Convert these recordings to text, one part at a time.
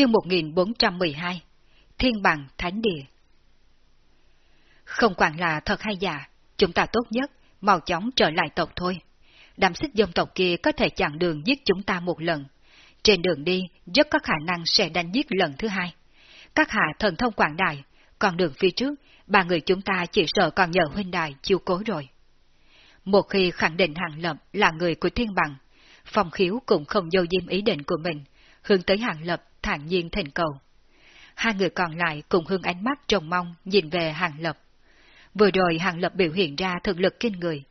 chương 1412 Thiên bằng Thánh Địa Không quản là thật hay giả, chúng ta tốt nhất, mau chóng trở lại tộc thôi. Đám xích dân tộc kia có thể chặn đường giết chúng ta một lần. Trên đường đi, rất có khả năng sẽ đánh giết lần thứ hai. Các hạ thần thông quảng đại, còn đường phía trước, ba người chúng ta chỉ sợ còn nhờ huynh đài chiêu cố rồi. Một khi khẳng định Hàng Lập là người của thiên bằng, Phong khiếu cũng không dâu diêm ý định của mình, hướng tới Hàng Lập thản nhiên thành cầu. Hai người còn lại cùng hương ánh mắt trông mong nhìn về Hàng Lập. Vừa rồi Hàng Lập biểu hiện ra thực lực kinh người.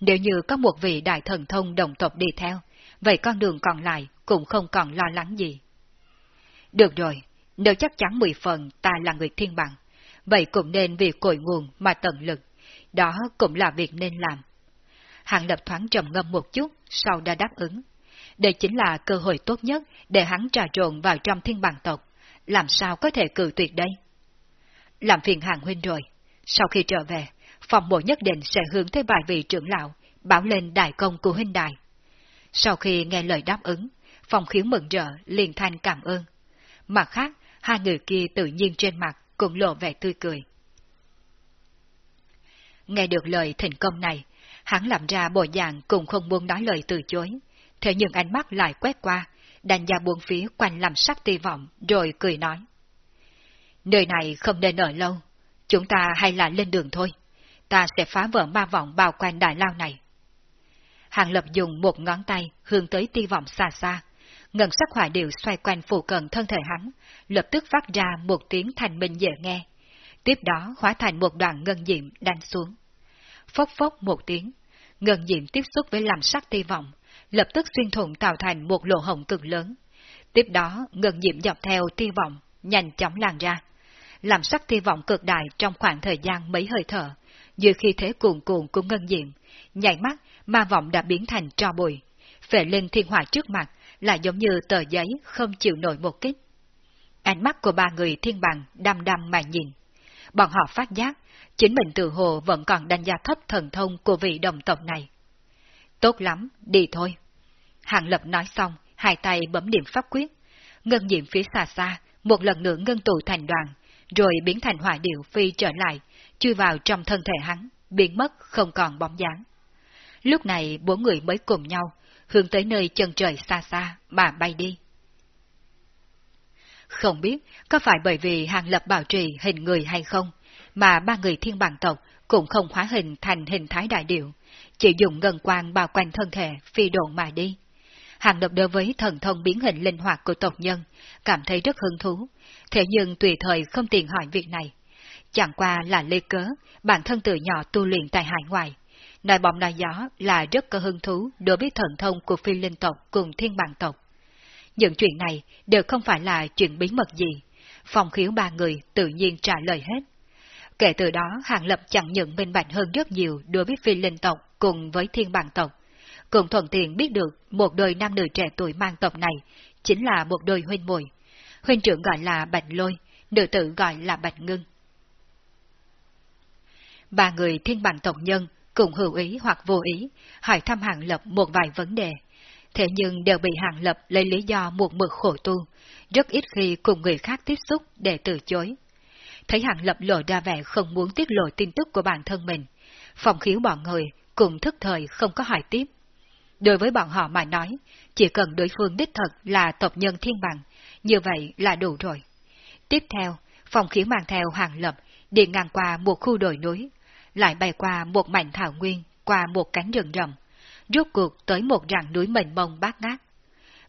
Nếu như có một vị đại thần thông đồng tộc đi theo, vậy con đường còn lại cũng không còn lo lắng gì. Được rồi, nếu chắc chắn mười phần ta là người thiên bằng, vậy cũng nên vì cội nguồn mà tận lực, đó cũng là việc nên làm. Hàng Lập thoáng trầm ngâm một chút, sau đã đáp ứng. Đây chính là cơ hội tốt nhất để hắn trà trộn vào trong thiên bằng tộc. Làm sao có thể cử tuyệt đây? Làm phiền hàng huynh rồi. Sau khi trở về, phòng bộ nhất định sẽ hướng tới vài vị trưởng lão, báo lên đại công của huynh đài. Sau khi nghe lời đáp ứng, phòng khiếu mừng rỡ liền thanh cảm ơn. Mặt khác, hai người kia tự nhiên trên mặt cũng lộ vẻ tươi cười. Nghe được lời thành công này, hắn làm ra bộ dạng cũng không muốn nói lời từ chối, thế nhưng ánh mắt lại quét qua, đánh giá buông phía quanh làm sắc ti vọng, rồi cười nói. Nơi này không nên ở lâu, chúng ta hay là lên đường thôi, ta sẽ phá vỡ ma vọng bao quanh đại lao này. Hàng lập dùng một ngón tay hướng tới ti vọng xa xa, ngân sắc hỏa điệu xoay quanh phụ cận thân thể hắn, lập tức phát ra một tiếng thành minh dễ nghe. Tiếp đó hóa thành một đoạn ngân diệm đánh xuống. Phốc phốc một tiếng, ngân diệm tiếp xúc với làm sắc ti vọng, lập tức xuyên thủng tạo thành một lỗ hổng cực lớn. Tiếp đó, ngân diệm dọc theo ti vọng, nhanh chóng lan ra. Làm sắc ti vọng cực đại trong khoảng thời gian mấy hơi thở, như khi thế cuồn cuộn của ngân diệm, nhảy mắt, ma vọng đã biến thành tro bụi. Phệ lên thiên hỏa trước mặt, là giống như tờ giấy không chịu nổi một kích. Ánh mắt của ba người thiên bằng đăm đăm mà nhìn. Bọn họ phát giác, chính mình tự hồ vẫn còn đánh giá thấp thần thông của vị đồng tộc này. Tốt lắm, đi thôi. Hàng Lập nói xong, hai tay bấm điểm pháp quyết. Ngân diệm phía xa xa, một lần nữa ngân tụ thành đoàn, rồi biến thành hỏa điệu phi trở lại, chui vào trong thân thể hắn, biến mất không còn bóng dáng. Lúc này bốn người mới cùng nhau, hướng tới nơi chân trời xa xa mà bay đi. Không biết có phải bởi vì Hàng Lập bảo trì hình người hay không, mà ba người thiên bằng tộc cũng không hóa hình thành hình thái đại điệu, chỉ dùng ngân quang bao quanh thân thể phi độn mà đi. Hàng Lập đối với thần thông biến hình linh hoạt của tộc nhân, cảm thấy rất hứng thú, thế nhưng tùy thời không tiện hỏi việc này. Chẳng qua là lê cớ, bản thân từ nhỏ tu luyện tại hải ngoại. Nói bóng nói gió là rất có hứng thú đối với thần thông của phi linh tộc cùng thiên bản tộc. Những chuyện này đều không phải là chuyện bí mật gì. Phòng khiếu ba người tự nhiên trả lời hết. Kể từ đó Hàng Lập chẳng nhận minh bạch hơn rất nhiều đối với phi linh tộc cùng với thiên bản tộc. Cùng thuận tiện biết được một đôi nam nữ trẻ tuổi mang tộc này chính là một đôi huynh muội. Huynh trưởng gọi là Bạch Lôi, nữ tử gọi là Bạch Ngưng. Ba người thiên bằng tộc nhân cùng hữu ý hoặc vô ý hỏi thăm Hàng Lập một vài vấn đề, thế nhưng đều bị Hàng Lập lấy lý do một mực khổ tu, rất ít khi cùng người khác tiếp xúc để từ chối. Thấy Hàng Lập lộ ra vẻ không muốn tiết lộ tin tức của bản thân mình, phòng khiếu bọn người cùng thức thời không có hỏi tiếp. Đối với bọn họ mà nói, chỉ cần đối phương đích thật là tộc nhân thiên bằng, như vậy là đủ rồi. Tiếp theo, phòng khí mang theo Hàng Lập đi ngang qua một khu đồi núi, lại bay qua một mảnh thảo nguyên, qua một cánh rừng rậm, rốt cuộc tới một rặng núi mênh mông bát ngát.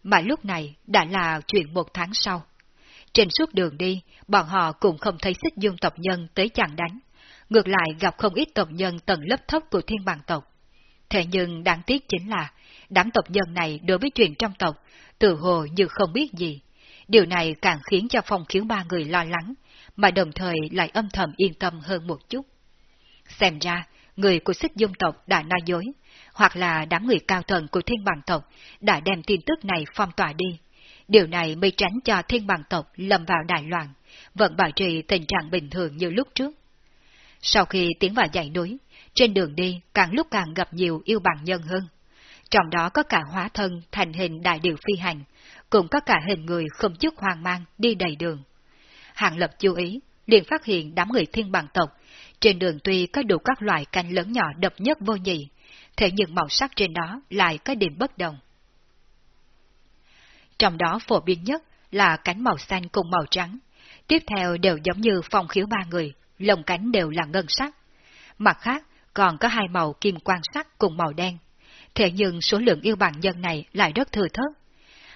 Mà lúc này đã là chuyện một tháng sau. Trên suốt đường đi, bọn họ cũng không thấy xích dương tộc nhân tới chặn đánh, ngược lại gặp không ít tộc nhân tầng lớp thấp của thiên bằng tộc. Thế nhưng đáng tiếc chính là, đám tộc nhân này đối với chuyện trong tộc, tự hồ như không biết gì. Điều này càng khiến cho phong khiến ba người lo lắng, mà đồng thời lại âm thầm yên tâm hơn một chút. Xem ra, người của xích dung tộc đã nói dối, hoặc là đám người cao thần của thiên bằng tộc đã đem tin tức này phong tỏa đi. Điều này mới tránh cho thiên bằng tộc lâm vào đại loạn, vẫn bảo trì tình trạng bình thường như lúc trước. Sau khi tiến vào dãy núi, trên đường đi càng lúc càng gặp nhiều yêu bằng nhân hơn. Trong đó có cả hóa thân thành hình đại điều phi hành, cũng có cả hình người không chút hoang mang đi đầy đường. hạng Lập chú ý, liền phát hiện đám người thiên bằng tộc, trên đường tuy có đủ các loại canh lớn nhỏ độc nhất vô nhị, thế nhưng màu sắc trên đó lại có điểm bất đồng. Trong đó phổ biến nhất là cánh màu xanh cùng màu trắng, tiếp theo đều giống như phong khiếu ba người, lồng cánh đều là ngân sắc. Mặt khác, còn có hai màu kim quang sắc cùng màu đen. Thế nhưng số lượng yêu bằng nhân này lại rất thừa thớt.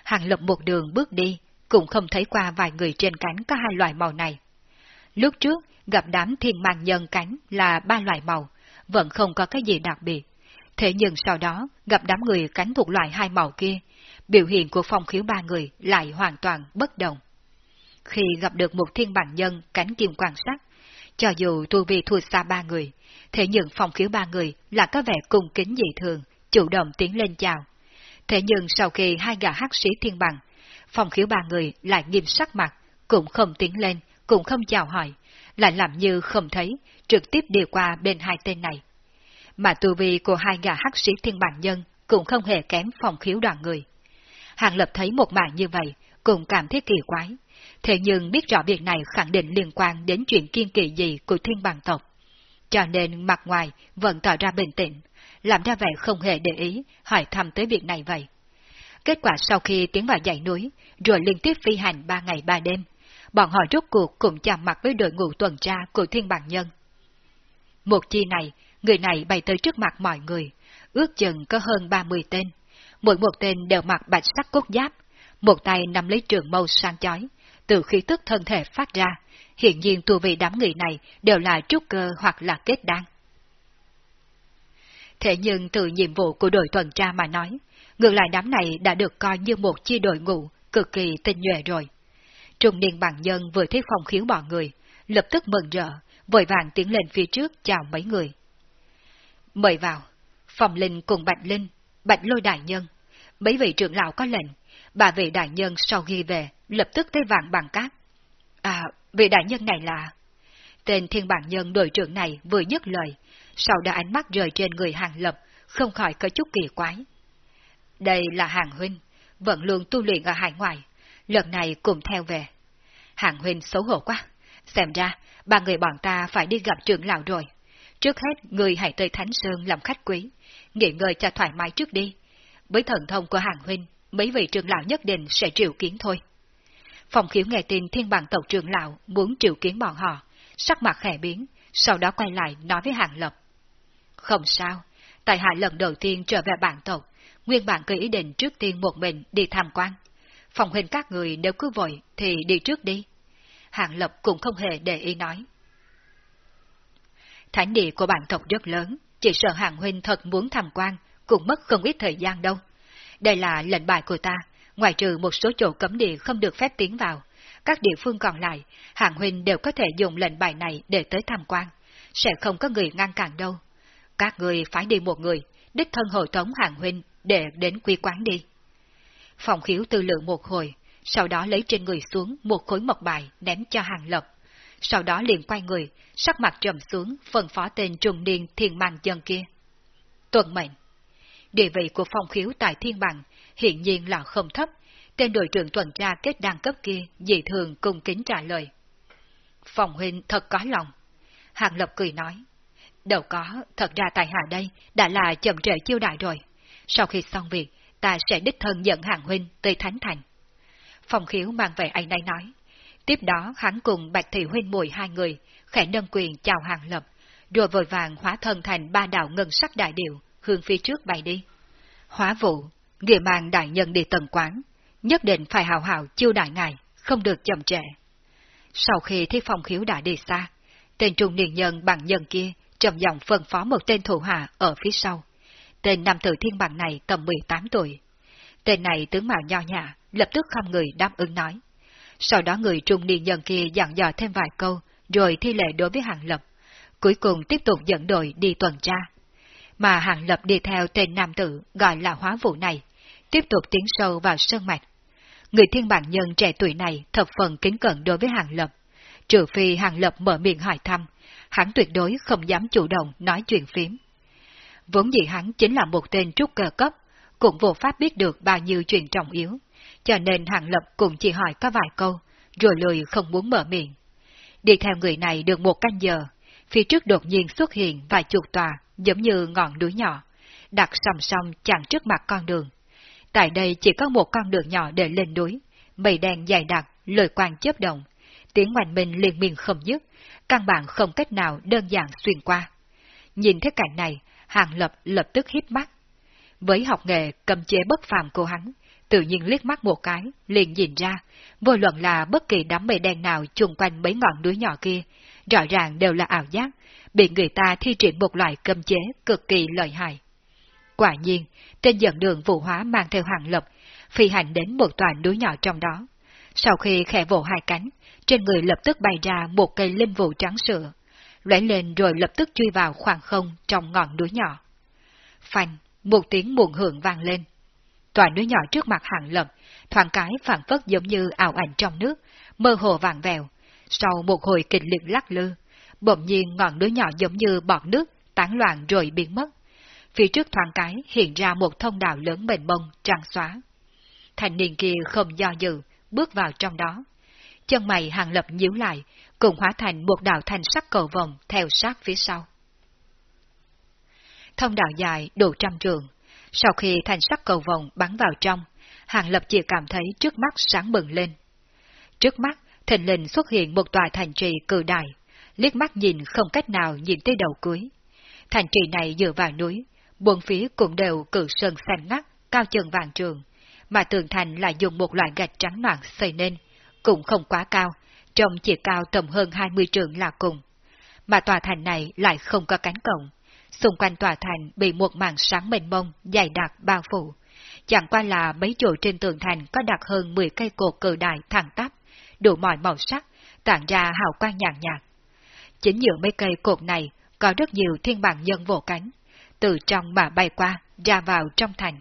Hàng lập một đường bước đi, cũng không thấy qua vài người trên cánh có hai loại màu này. Lúc trước, gặp đám thiên mang nhân cánh là ba loại màu, vẫn không có cái gì đặc biệt. Thế nhưng sau đó, gặp đám người cánh thuộc loại hai màu kia, biểu hiện của phong khiếu ba người lại hoàn toàn bất đồng. Khi gặp được một thiên bản nhân cánh kim quan sát, cho dù tu vi thua xa ba người, thế nhưng phong khiếu ba người là có vẻ cung kính dị thường, chủ động tiến lên chào. Thế nhưng sau khi hai gã hắc sĩ thiên bằng, phòng khiếu ba người lại nghiêm sắc mặt, cũng không tiến lên, cũng không chào hỏi, lại làm như không thấy, trực tiếp đi qua bên hai tên này. Mà tu vi của hai gã hắc sĩ thiên bản nhân cũng không hề kém phòng khiếu đoàn người. Hàng Lập thấy một màn như vậy, cũng cảm thấy kỳ quái. Thế nhưng biết rõ việc này khẳng định liên quan đến chuyện kiên kỳ gì của thiên bằng tộc. Cho nên mặt ngoài vẫn tỏ ra bình tĩnh, làm ra vẻ không hề để ý, hỏi thăm tới việc này vậy. Kết quả sau khi tiến vào dãy núi, rồi liên tiếp phi hành ba ngày ba đêm, bọn họ rốt cuộc cũng chạm mặt với đội ngũ tuần tra của thiên bằng nhân. Một chi này, người này bày tới trước mặt mọi người, ước chừng có hơn 30 tên. Mỗi một tên đều mặc bạch sắc cốt giáp, một tay nắm lấy trường mâu sang chói, từ khí tức thân thể phát ra, hiện nhiên tu vị đám người này đều là trúc cơ hoặc là kết đan. Thế nhưng từ nhiệm vụ của đội tuần tra mà nói, ngược lại đám này đã được coi như một chi đội ngũ cực kỳ tinh nhuệ rồi. Trung niên bằng nhân vừa thấy phòng khiếu bọn người, lập tức mừng rỡ, vội vàng tiến lên phía trước chào mấy người. Mời vào, phòng linh cùng Bạch Linh, Bạch Lôi Đại Nhân, mấy vị trưởng lão có lệnh, bà vị đại nhân sau khi về, lập tức tới vàng bằng cát. À, vị đại nhân này là... Tên thiên bản nhân đội trưởng này vừa dứt lời, sau đó ánh mắt rời trên người hàng lập, không khỏi có chút kỳ quái. Đây là hàng huynh, vẫn luôn tu luyện ở hải ngoại, lần này cùng theo về. Hàng huynh xấu hổ quá, xem ra ba người bọn ta phải đi gặp trưởng lão rồi. Trước hết, người hãy tới Thánh Sơn làm khách quý, nghỉ ngơi cho thoải mái trước đi. Với thần thông của hàng huynh, mấy vị trưởng lão nhất định sẽ triệu kiến thôi. Phòng khiếu nghe tin thiên bằng tộc trưởng lão muốn triệu kiến bọn họ, sắc mặt khẽ biến, sau đó quay lại nói với hàng lập. Không sao, tại hạ lần đầu tiên trở về bản tộc, nguyên bản cứ ý định trước tiên một mình đi tham quan. Phòng hình các người nếu cứ vội thì đi trước đi. hạng lập cũng không hề để ý nói. Thánh địa của bản tộc rất lớn, chỉ sợ Hạng huynh thật muốn tham quan, cũng mất không ít thời gian đâu. Đây là lệnh bài của ta, ngoài trừ một số chỗ cấm địa không được phép tiến vào. Các địa phương còn lại, Hạng huynh đều có thể dùng lệnh bài này để tới tham quan. Sẽ không có người ngăn cản đâu. Các người phải đi một người, đích thân hội tống hàng huynh để đến quy quán đi. Phòng khiếu tư lượng một hồi, sau đó lấy trên người xuống một khối mộc bài ném cho hàng lập. Sau đó liền quay người, sắc mặt trầm xuống, phân phó tên trùng niên thiên mang dân kia. Tuần mệnh Địa vị của phong khiếu tại thiên bằng hiện nhiên là không thấp, tên đội trưởng tuần tra kết đăng cấp kia dị thường cung kính trả lời. Phòng huynh thật có lòng. Hàng Lập cười nói. Đâu có, thật ra tại hạ đây đã là chậm trễ chiêu đại rồi. Sau khi xong việc, ta sẽ đích thân dẫn hàng huynh tới Thánh Thành. Phòng khiếu mang về anh đây nói. Tiếp đó hắn cùng Bạch Thị huynh mùi hai người, khẽ nâng quyền chào hàng lập, rồi vội vàng hóa thân thành ba đạo ngân sắc đại điệu, hướng phía trước bay đi. Hóa vụ, nghĩa mang đại nhân đi tầng quán, nhất định phải hào hào chiêu đại ngài, không được chậm trễ. Sau khi thi phòng khiếu đã đi xa, tên trung niên nhân bằng nhân kia trầm giọng phân phó một tên thủ hạ ở phía sau. Tên nam tử thiên bằng này tầm 18 tuổi. Tên này tướng mạo nho nhã, lập tức khăm người đáp ứng nói. Sau đó người trung niên nhân kia dặn dò thêm vài câu, rồi thi lệ đối với hàng lập. Cuối cùng tiếp tục dẫn đội đi tuần tra. Mà hàng lập đi theo tên nam tử gọi là hóa vụ này, tiếp tục tiến sâu vào sơn mạch. Người thiên bản nhân trẻ tuổi này thập phần kính cẩn đối với hàng lập. Trừ phi hàng lập mở miệng hỏi thăm, hắn tuyệt đối không dám chủ động nói chuyện phím. Vốn dĩ hắn chính là một tên trúc cơ cấp, cũng vô pháp biết được bao nhiêu chuyện trọng yếu, cho nên hạng Lập cũng chỉ hỏi có vài câu, rồi lười không muốn mở miệng. Đi theo người này được một canh giờ, phía trước đột nhiên xuất hiện vài chục tòa giống như ngọn núi nhỏ, đặt song song chặn trước mặt con đường. Tại đây chỉ có một con đường nhỏ để lên núi, mây đen dài đặc, lời quang chớp động, tiếng hoành minh liên miên không dứt, căn bản không cách nào đơn giản xuyên qua. Nhìn thấy cảnh này, Hàng Lập lập tức hít mắt. Với học nghề cầm chế bất phàm của hắn, tự nhiên liếc mắt một cái, liền nhìn ra, vô luận là bất kỳ đám mây đen nào chung quanh mấy ngọn núi nhỏ kia, rõ ràng đều là ảo giác, bị người ta thi triển một loại cầm chế cực kỳ lợi hại. Quả nhiên, trên dẫn đường vụ hóa mang theo hàng lập, phi hành đến một tòa núi nhỏ trong đó. Sau khi khẽ vỗ hai cánh, trên người lập tức bay ra một cây linh vụ trắng sữa, lóe lên rồi lập tức chui vào khoảng không trong ngọn núi nhỏ. Phanh, một tiếng muộn hưởng vang lên. Tòa núi nhỏ trước mặt hàng lập, thoáng cái phản phất giống như ảo ảnh trong nước, mơ hồ vàng vèo. Sau một hồi kịch liệt lắc lư, bỗng nhiên ngọn núi nhỏ giống như bọt nước, tán loạn rồi biến mất. Phía trước thoáng cái hiện ra một thông đạo lớn bền bông, trăng xóa. Thành niên kia không do dự, bước vào trong đó. Chân mày hàng lập nhíu lại, cùng hóa thành một đạo thành sắc cầu vòng theo sát phía sau. Thông đạo dài đủ trăm trường. Sau khi thành sắc cầu vòng bắn vào trong, hàng lập chỉ cảm thấy trước mắt sáng bừng lên. Trước mắt, thình lình xuất hiện một tòa thành trì cự đại, liếc mắt nhìn không cách nào nhìn tới đầu cuối. Thành trì này dựa vào núi, buồn phía cũng đều cự sơn xanh ngắt, cao chừng vàng trường, mà tường thành lại dùng một loại gạch trắng noạn xây nên, cũng không quá cao, trông chỉ cao tầm hơn 20 trường là cùng. Mà tòa thành này lại không có cánh cổng, xung quanh tòa thành bị một màn sáng mênh mông, dày đặc bao phủ. Chẳng qua là mấy chỗ trên tường thành có đặt hơn 10 cây cột cự đại thẳng tắp, đủ mọi màu sắc, tản ra hào quang nhàn nhạt. Chính giữa mấy cây cột này có rất nhiều thiên bản nhân vỗ cánh, từ trong mà bay qua, ra vào trong thành.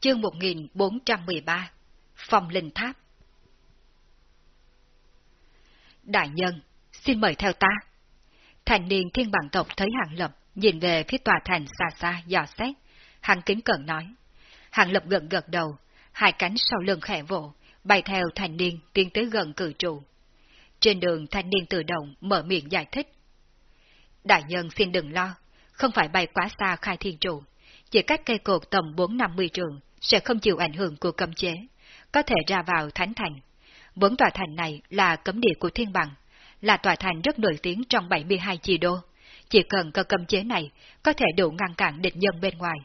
Chương 1413 Phòng Linh Tháp Đại nhân, xin mời theo ta. Thành niên thiên bản tộc thấy hạng lập, nhìn về phía tòa thành xa xa dò xét, hắn kính cẩn nói. Hạng lập gật gật đầu, hai cánh sau lưng khẽ vỗ, bay theo thành niên tiến tới gần cử trụ. Trên đường thanh niên tự động mở miệng giải thích. Đại nhân xin đừng lo, không phải bay quá xa khai thiên trụ, chỉ cách cây cột tầm 4-50 trường sẽ không chịu ảnh hưởng của cấm chế, có thể ra vào thánh thành. Vốn tòa thành này là cấm địa của thiên bằng, là tòa thành rất nổi tiếng trong 72 chi đô. Chỉ cần có cấm chế này, có thể đủ ngăn cản địch nhân bên ngoài.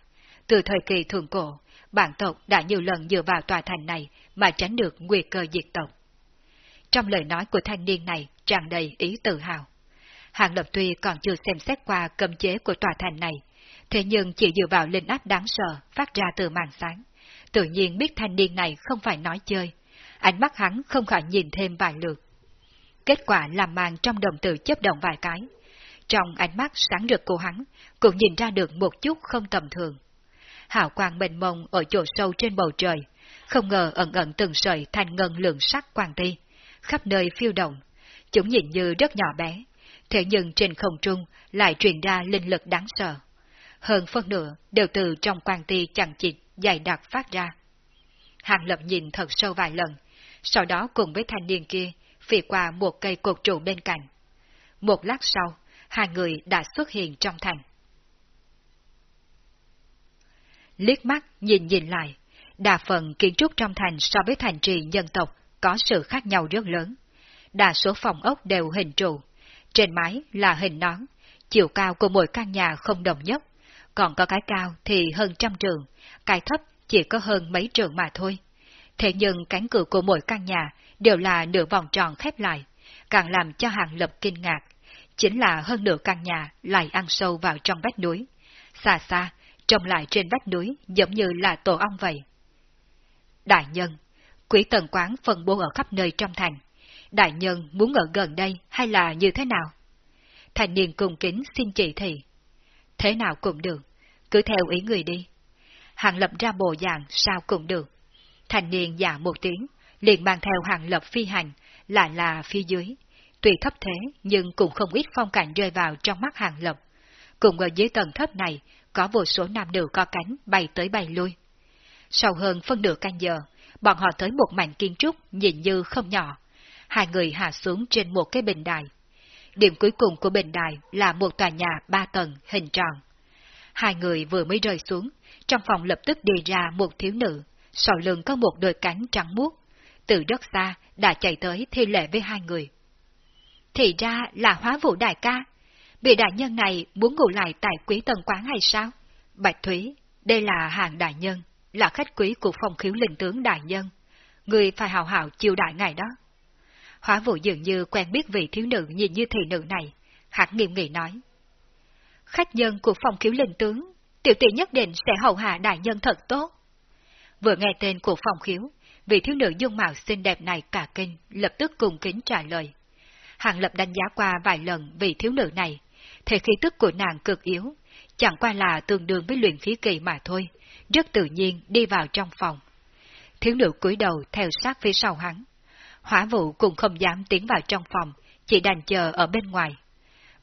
Từ thời kỳ thường cổ, bản tộc đã nhiều lần dựa vào tòa thành này mà tránh được nguy cơ diệt tộc. Trong lời nói của thanh niên này tràn đầy ý tự hào. Hàng Lập tuy còn chưa xem xét qua cấm chế của tòa thành này, thế nhưng chỉ dựa vào linh áp đáng sợ phát ra từ màn sáng. Tự nhiên biết thanh niên này không phải nói chơi, ánh mắt hắn không khỏi nhìn thêm vài lượt. Kết quả làm màn trong đồng tử chấp động vài cái. Trong ánh mắt sáng rực của hắn, cũng nhìn ra được một chút không tầm thường. Hào quang mênh mông ở chỗ sâu trên bầu trời, không ngờ ẩn ẩn từng sợi thành ngân lượng sắc quang ti, khắp nơi phiêu động. Chúng nhìn như rất nhỏ bé, thế nhưng trên không trung lại truyền ra linh lực đáng sợ. Hơn phân nửa đều từ trong quang ti chẳng chịt dày đặc phát ra. Hàng lập nhìn thật sâu vài lần, sau đó cùng với thanh niên kia phi qua một cây cột trụ bên cạnh. Một lát sau, hai người đã xuất hiện trong thành. Liếc mắt nhìn nhìn lại, đa phần kiến trúc trong thành so với thành trì nhân tộc có sự khác nhau rất lớn. Đa số phòng ốc đều hình trụ, trên mái là hình nón, chiều cao của mỗi căn nhà không đồng nhất, còn có cái cao thì hơn trăm trường, cái thấp chỉ có hơn mấy trường mà thôi. Thế nhưng cánh cửa của mỗi căn nhà đều là nửa vòng tròn khép lại, càng làm cho hàng lập kinh ngạc. Chính là hơn nửa căn nhà lại ăn sâu vào trong vách núi. Xa xa, trông lại trên vách núi giống như là tổ ong vậy. Đại nhân, quỷ tần quán phân bố ở khắp nơi trong thành. Đại nhân muốn ở gần đây hay là như thế nào? Thành niên cung kính xin chỉ thị. Thế nào cũng được, cứ theo ý người đi. Hàng lập ra bộ dạng sao cũng được. Thành niên già một tiếng, liền mang theo hàng lập phi hành, lại là phía dưới. Tuy thấp thế, nhưng cũng không ít phong cảnh rơi vào trong mắt hàng lập. Cùng ở dưới tầng thấp này, có vô số nam nữ co cánh bay tới bay lui. Sau hơn phân nửa canh giờ, bọn họ tới một mảnh kiến trúc nhìn như không nhỏ. Hai người hạ xuống trên một cái bình đài. Điểm cuối cùng của bình đài là một tòa nhà ba tầng hình tròn. Hai người vừa mới rơi xuống, trong phòng lập tức đi ra một thiếu nữ, sau lưng có một đôi cánh trắng muốt. Từ rất xa đã chạy tới thi lệ với hai người. Thì ra là hóa vũ đại ca. Bị đại nhân này muốn ngủ lại tại quý tần quán hay sao? Bạch Thúy, đây là hàng đại nhân, là khách quý của phòng khiếu linh tướng đại nhân. Người phải hào hào chiêu đại ngài đó. Hóa vũ dường như quen biết vị thiếu nữ nhìn như thị nữ này, hẳn nghiêm nghị nói. Khách nhân của phòng khiếu linh tướng, tiểu tỷ nhất định sẽ hầu hạ đại nhân thật tốt. Vừa nghe tên của phòng khiếu, vị thiếu nữ dung mạo xinh đẹp này cả kinh, lập tức cùng kính trả lời. Hàng lập đánh giá qua vài lần vị thiếu nữ này, thể khí tức của nàng cực yếu, chẳng qua là tương đương với luyện khí kỳ mà thôi, rất tự nhiên đi vào trong phòng. Thiếu nữ cúi đầu theo sát phía sau hắn. Hỏa vụ cũng không dám tiến vào trong phòng, chỉ đành chờ ở bên ngoài.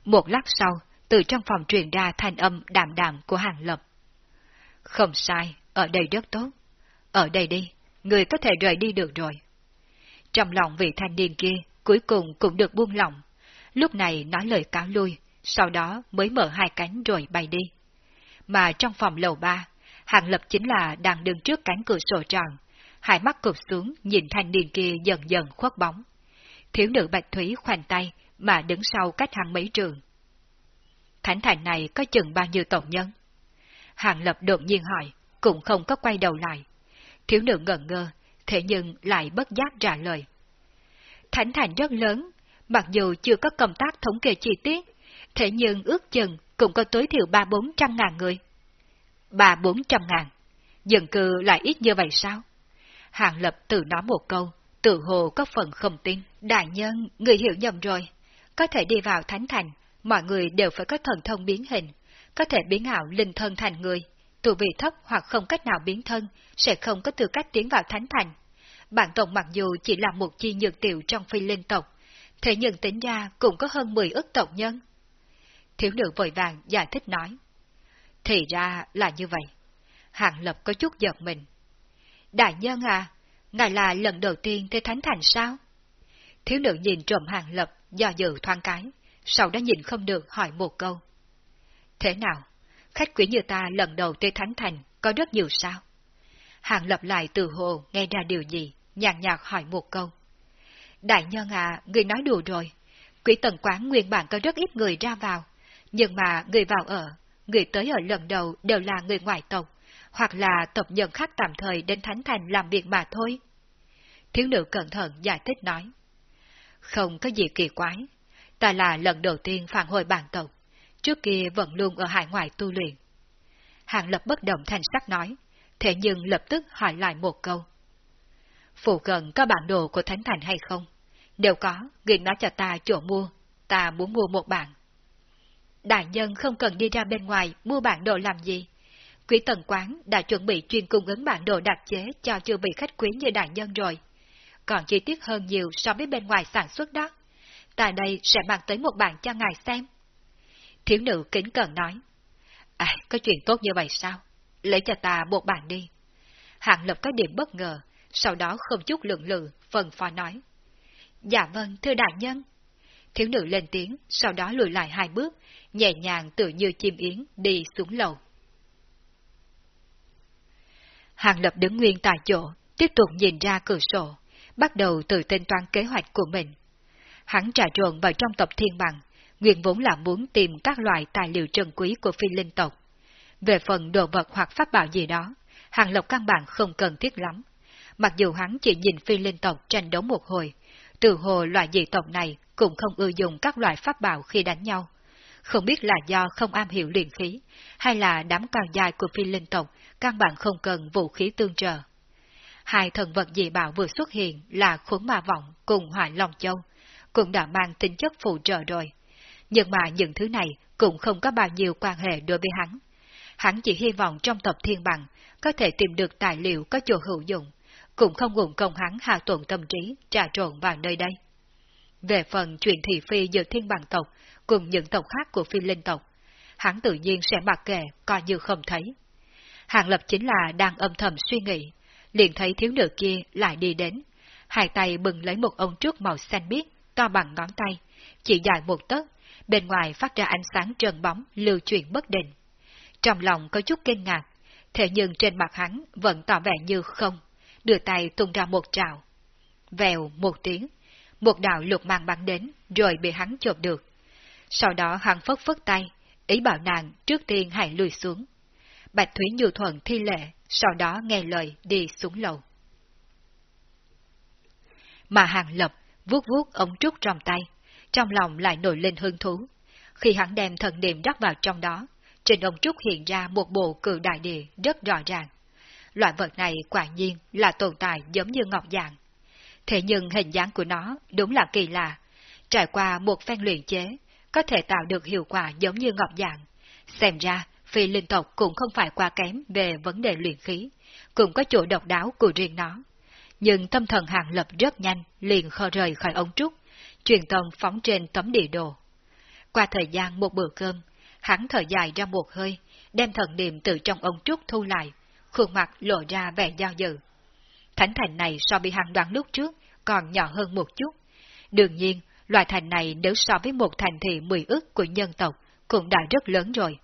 Một lát sau, từ trong phòng truyền ra thanh âm đạm đạm của hàng lập. Không sai, ở đây rất tốt. Ở đây đi, người có thể rời đi được rồi. Trong lòng vị thanh niên kia, cuối cùng cũng được buông lỏng. Lúc này nói lời cáo lui, sau đó mới mở hai cánh rồi bay đi. Mà trong phòng lầu ba, Hàng Lập chính là đang đứng trước cánh cửa sổ tròn, hai mắt cụp xuống nhìn thanh niên kia dần dần khuất bóng. Thiếu nữ Bạch Thúy khoanh tay mà đứng sau cách hàng mấy trường. Thánh thành này có chừng bao nhiêu tổng nhân? Hàng Lập đột nhiên hỏi, cũng không có quay đầu lại. Thiếu nữ ngẩn ngơ, thế nhưng lại bất giác trả lời. Thánh thành rất lớn, mặc dù chưa có công tác thống kê chi tiết, thế nhưng ước chừng cũng có tối thiểu ba bốn trăm ngàn người. Ba bốn trăm ngàn, dân cư lại ít như vậy sao? Hàng Lập tự nói một câu, tự hồ có phần không tin. Đại nhân, người hiểu nhầm rồi. Có thể đi vào thánh thành, mọi người đều phải có thần thông biến hình, có thể biến ảo linh thân thành người. Tù vị thấp hoặc không cách nào biến thân, sẽ không có tư cách tiến vào thánh thành. Bản tộc mặc dù chỉ là một chi nhược tiểu trong phi linh tộc, thế nhưng tính ra cũng có hơn 10 ức tộc nhân. Thiếu nữ vội vàng giải thích nói. Thì ra là như vậy. hạng Lập có chút giật mình. Đại nhân à, ngài là lần đầu tiên tới Thánh Thành sao? Thiếu nữ nhìn trộm hạng Lập do dự thoáng cái, sau đó nhìn không được hỏi một câu. Thế nào? Khách quý như ta lần đầu tới Thánh Thành có rất nhiều sao? Hàng Lập lại từ hồ nghe ra điều gì, nhàn nhạt hỏi một câu. Đại nhân à, người nói đùa rồi. Quỷ tần quán nguyên bản có rất ít người ra vào, nhưng mà người vào ở, người tới ở lần đầu đều là người ngoại tộc, hoặc là tộc nhân khách tạm thời đến Thánh Thành làm việc mà thôi. Thiếu nữ cẩn thận giải thích nói. Không có gì kỳ quái, ta là lần đầu tiên phản hồi bản tộc, trước kia vẫn luôn ở hải ngoại tu luyện. Hàng lập bất động thành sắc nói, thế nhưng lập tức hỏi lại một câu. Phụ cận có bản đồ của Thánh Thành hay không? đều có, ghi nói cho ta chỗ mua, ta muốn mua một bản. Đại nhân không cần đi ra bên ngoài mua bản đồ làm gì. Quý tần quán đã chuẩn bị chuyên cung ứng bản đồ đặc chế cho chưa bị khách quý như đại nhân rồi. Còn chi tiết hơn nhiều so với bên ngoài sản xuất đó. Tại đây sẽ mang tới một bản cho ngài xem. Thiếu nữ kính cần nói. À, có chuyện tốt như vậy sao? Lấy cho ta một bàn đi. Hạng lập có điểm bất ngờ, sau đó không chút lượng lự, phần phó nói. Dạ vâng, thưa đại nhân. Thiếu nữ lên tiếng, sau đó lùi lại hai bước, nhẹ nhàng tự như chim yến đi xuống lầu. Hàng Lập đứng nguyên tại chỗ, tiếp tục nhìn ra cửa sổ, bắt đầu từ tên toán kế hoạch của mình. Hắn trà trộn vào trong tộc thiên bằng, nguyên vốn là muốn tìm các loại tài liệu trân quý của phi linh tộc. Về phần đồ vật hoặc pháp bảo gì đó, Hàng lộc căn bản không cần thiết lắm. Mặc dù hắn chỉ nhìn phi linh tộc tranh đấu một hồi, từ hồ loại dị tộc này cũng không ưa dùng các loại pháp bảo khi đánh nhau. Không biết là do không am hiểu luyện khí, hay là đám cao dài của phi linh tộc căn bản không cần vũ khí tương trợ. Hai thần vật dị bảo vừa xuất hiện là khốn ma vọng cùng hỏa long châu, cũng đã mang tính chất phụ trợ rồi. Nhưng mà những thứ này cũng không có bao nhiêu quan hệ đối với hắn. Hắn chỉ hy vọng trong tập thiên bằng có thể tìm được tài liệu có chỗ hữu dụng, cũng không ngủng công hắn hạ tuần tâm trí trà trộn vào nơi đây. Về phần chuyện thị phi giữa thiên bằng tộc cùng những tộc khác của phi linh tộc, hắn tự nhiên sẽ mặc kệ coi như không thấy. Hàng Lập chính là đang âm thầm suy nghĩ, liền thấy thiếu nữ kia lại đi đến, hai tay bừng lấy một ông trước màu xanh biếc, to bằng ngón tay, chỉ dài một tấc, bên ngoài phát ra ánh sáng trơn bóng, lưu chuyển bất định. Trong lòng có chút kinh ngạc, thế nhưng trên mặt hắn vẫn tỏ vẻ như không, đưa tay tung ra một trào. Vèo một tiếng, một đạo lục mang bắn đến, rồi bị hắn chộp được. Sau đó hắn phất phất tay, ý bảo nàng trước tiên hãy lùi xuống. Bạch Thúy Như Thuận thi lệ, sau đó nghe lời đi xuống lầu. Mà hàng lập vuốt vuốt ống trúc trong tay, trong lòng lại nổi lên hứng thú. Khi hắn đem thần niệm rắc vào trong đó, trên ông trúc hiện ra một bộ cự đại địa rất rõ ràng. Loại vật này quả nhiên là tồn tại giống như ngọc dạng. Thế nhưng hình dáng của nó đúng là kỳ lạ. Trải qua một phen luyện chế, có thể tạo được hiệu quả giống như ngọc dạng. Xem ra, phi linh tộc cũng không phải quá kém về vấn đề luyện khí, cũng có chỗ độc đáo của riêng nó. Nhưng tâm thần hàng lập rất nhanh, liền khờ rời khỏi ống trúc, truyền tâm phóng trên tấm địa đồ. Qua thời gian một bữa cơm, hắn thở dài ra một hơi, đem thần niệm từ trong ông trúc thu lại, khuôn mặt lộ ra vẻ giao dự. Thánh thành này so với hàng đoán lúc trước còn nhỏ hơn một chút. Đương nhiên, loại thành này nếu so với một thành thị mười ức của nhân tộc cũng đã rất lớn rồi.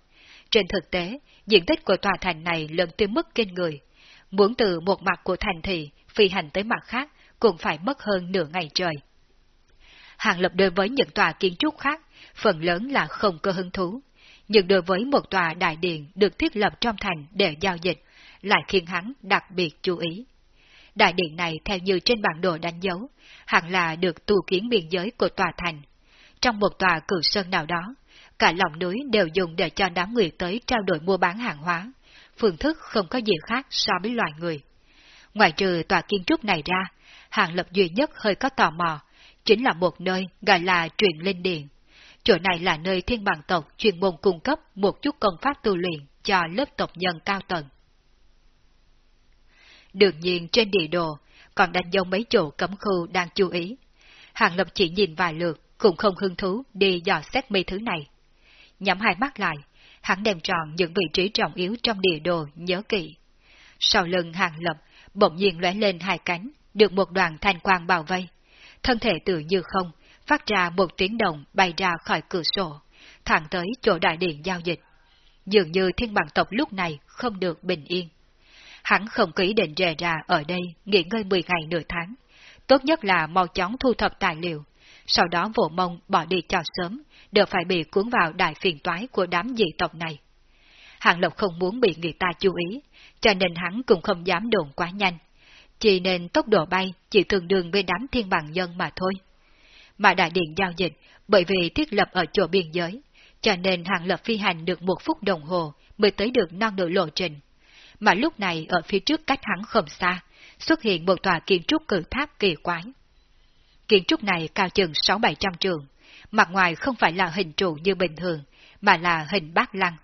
Trên thực tế, diện tích của tòa thành này lớn tới mức kinh người. Muốn từ một mặt của thành thị phi hành tới mặt khác cũng phải mất hơn nửa ngày trời. Hàng lập đối với những tòa kiến trúc khác, phần lớn là không có hứng thú. Nhưng đối với một tòa đại điện được thiết lập trong thành để giao dịch, lại khiến hắn đặc biệt chú ý. Đại điện này theo như trên bản đồ đánh dấu, hẳn là được tu kiến biên giới của tòa thành. Trong một tòa cử sơn nào đó, cả lòng núi đều dùng để cho đám người tới trao đổi mua bán hàng hóa, phương thức không có gì khác so với loài người. Ngoài trừ tòa kiến trúc này ra, hàng lập duy nhất hơi có tò mò, chính là một nơi gọi là truyền linh điện. Chỗ này là nơi thiên bằng tộc chuyên môn cung cấp một chút công pháp tu luyện cho lớp tộc nhân cao tầng. Đương nhiên trên địa đồ còn đánh dấu mấy chỗ cấm khu đang chú ý. Hàng Lập chỉ nhìn vài lượt, cũng không hứng thú đi dò xét mấy thứ này. Nhắm hai mắt lại, hắn đem tròn những vị trí trọng yếu trong địa đồ nhớ kỹ. Sau lưng Hàng Lập bỗng nhiên lóe lên hai cánh, được một đoàn thanh quang bảo vây. Thân thể tự như không, phát ra một tiếng động bay ra khỏi cửa sổ, thẳng tới chỗ đại điện giao dịch. Dường như thiên bằng tộc lúc này không được bình yên. Hắn không ký định rề ra ở đây nghỉ ngơi 10 ngày nửa tháng. Tốt nhất là mau chóng thu thập tài liệu, sau đó vỗ mông bỏ đi cho sớm, đều phải bị cuốn vào đại phiền toái của đám dị tộc này. Hàng Lộc không muốn bị người ta chú ý, cho nên hắn cũng không dám đồn quá nhanh. Chỉ nên tốc độ bay chỉ tương đương với đám thiên bằng nhân mà thôi. Mà đại điện giao dịch, bởi vì thiết lập ở chỗ biên giới, cho nên Hàng Lập phi hành được một phút đồng hồ mới tới được non nửa lộ trình mà lúc này ở phía trước cách hắn không xa, xuất hiện một tòa kiến trúc cử tháp kỳ quái. Kiến trúc này cao chừng 6-700 trường, mặt ngoài không phải là hình trụ như bình thường, mà là hình bát lăng.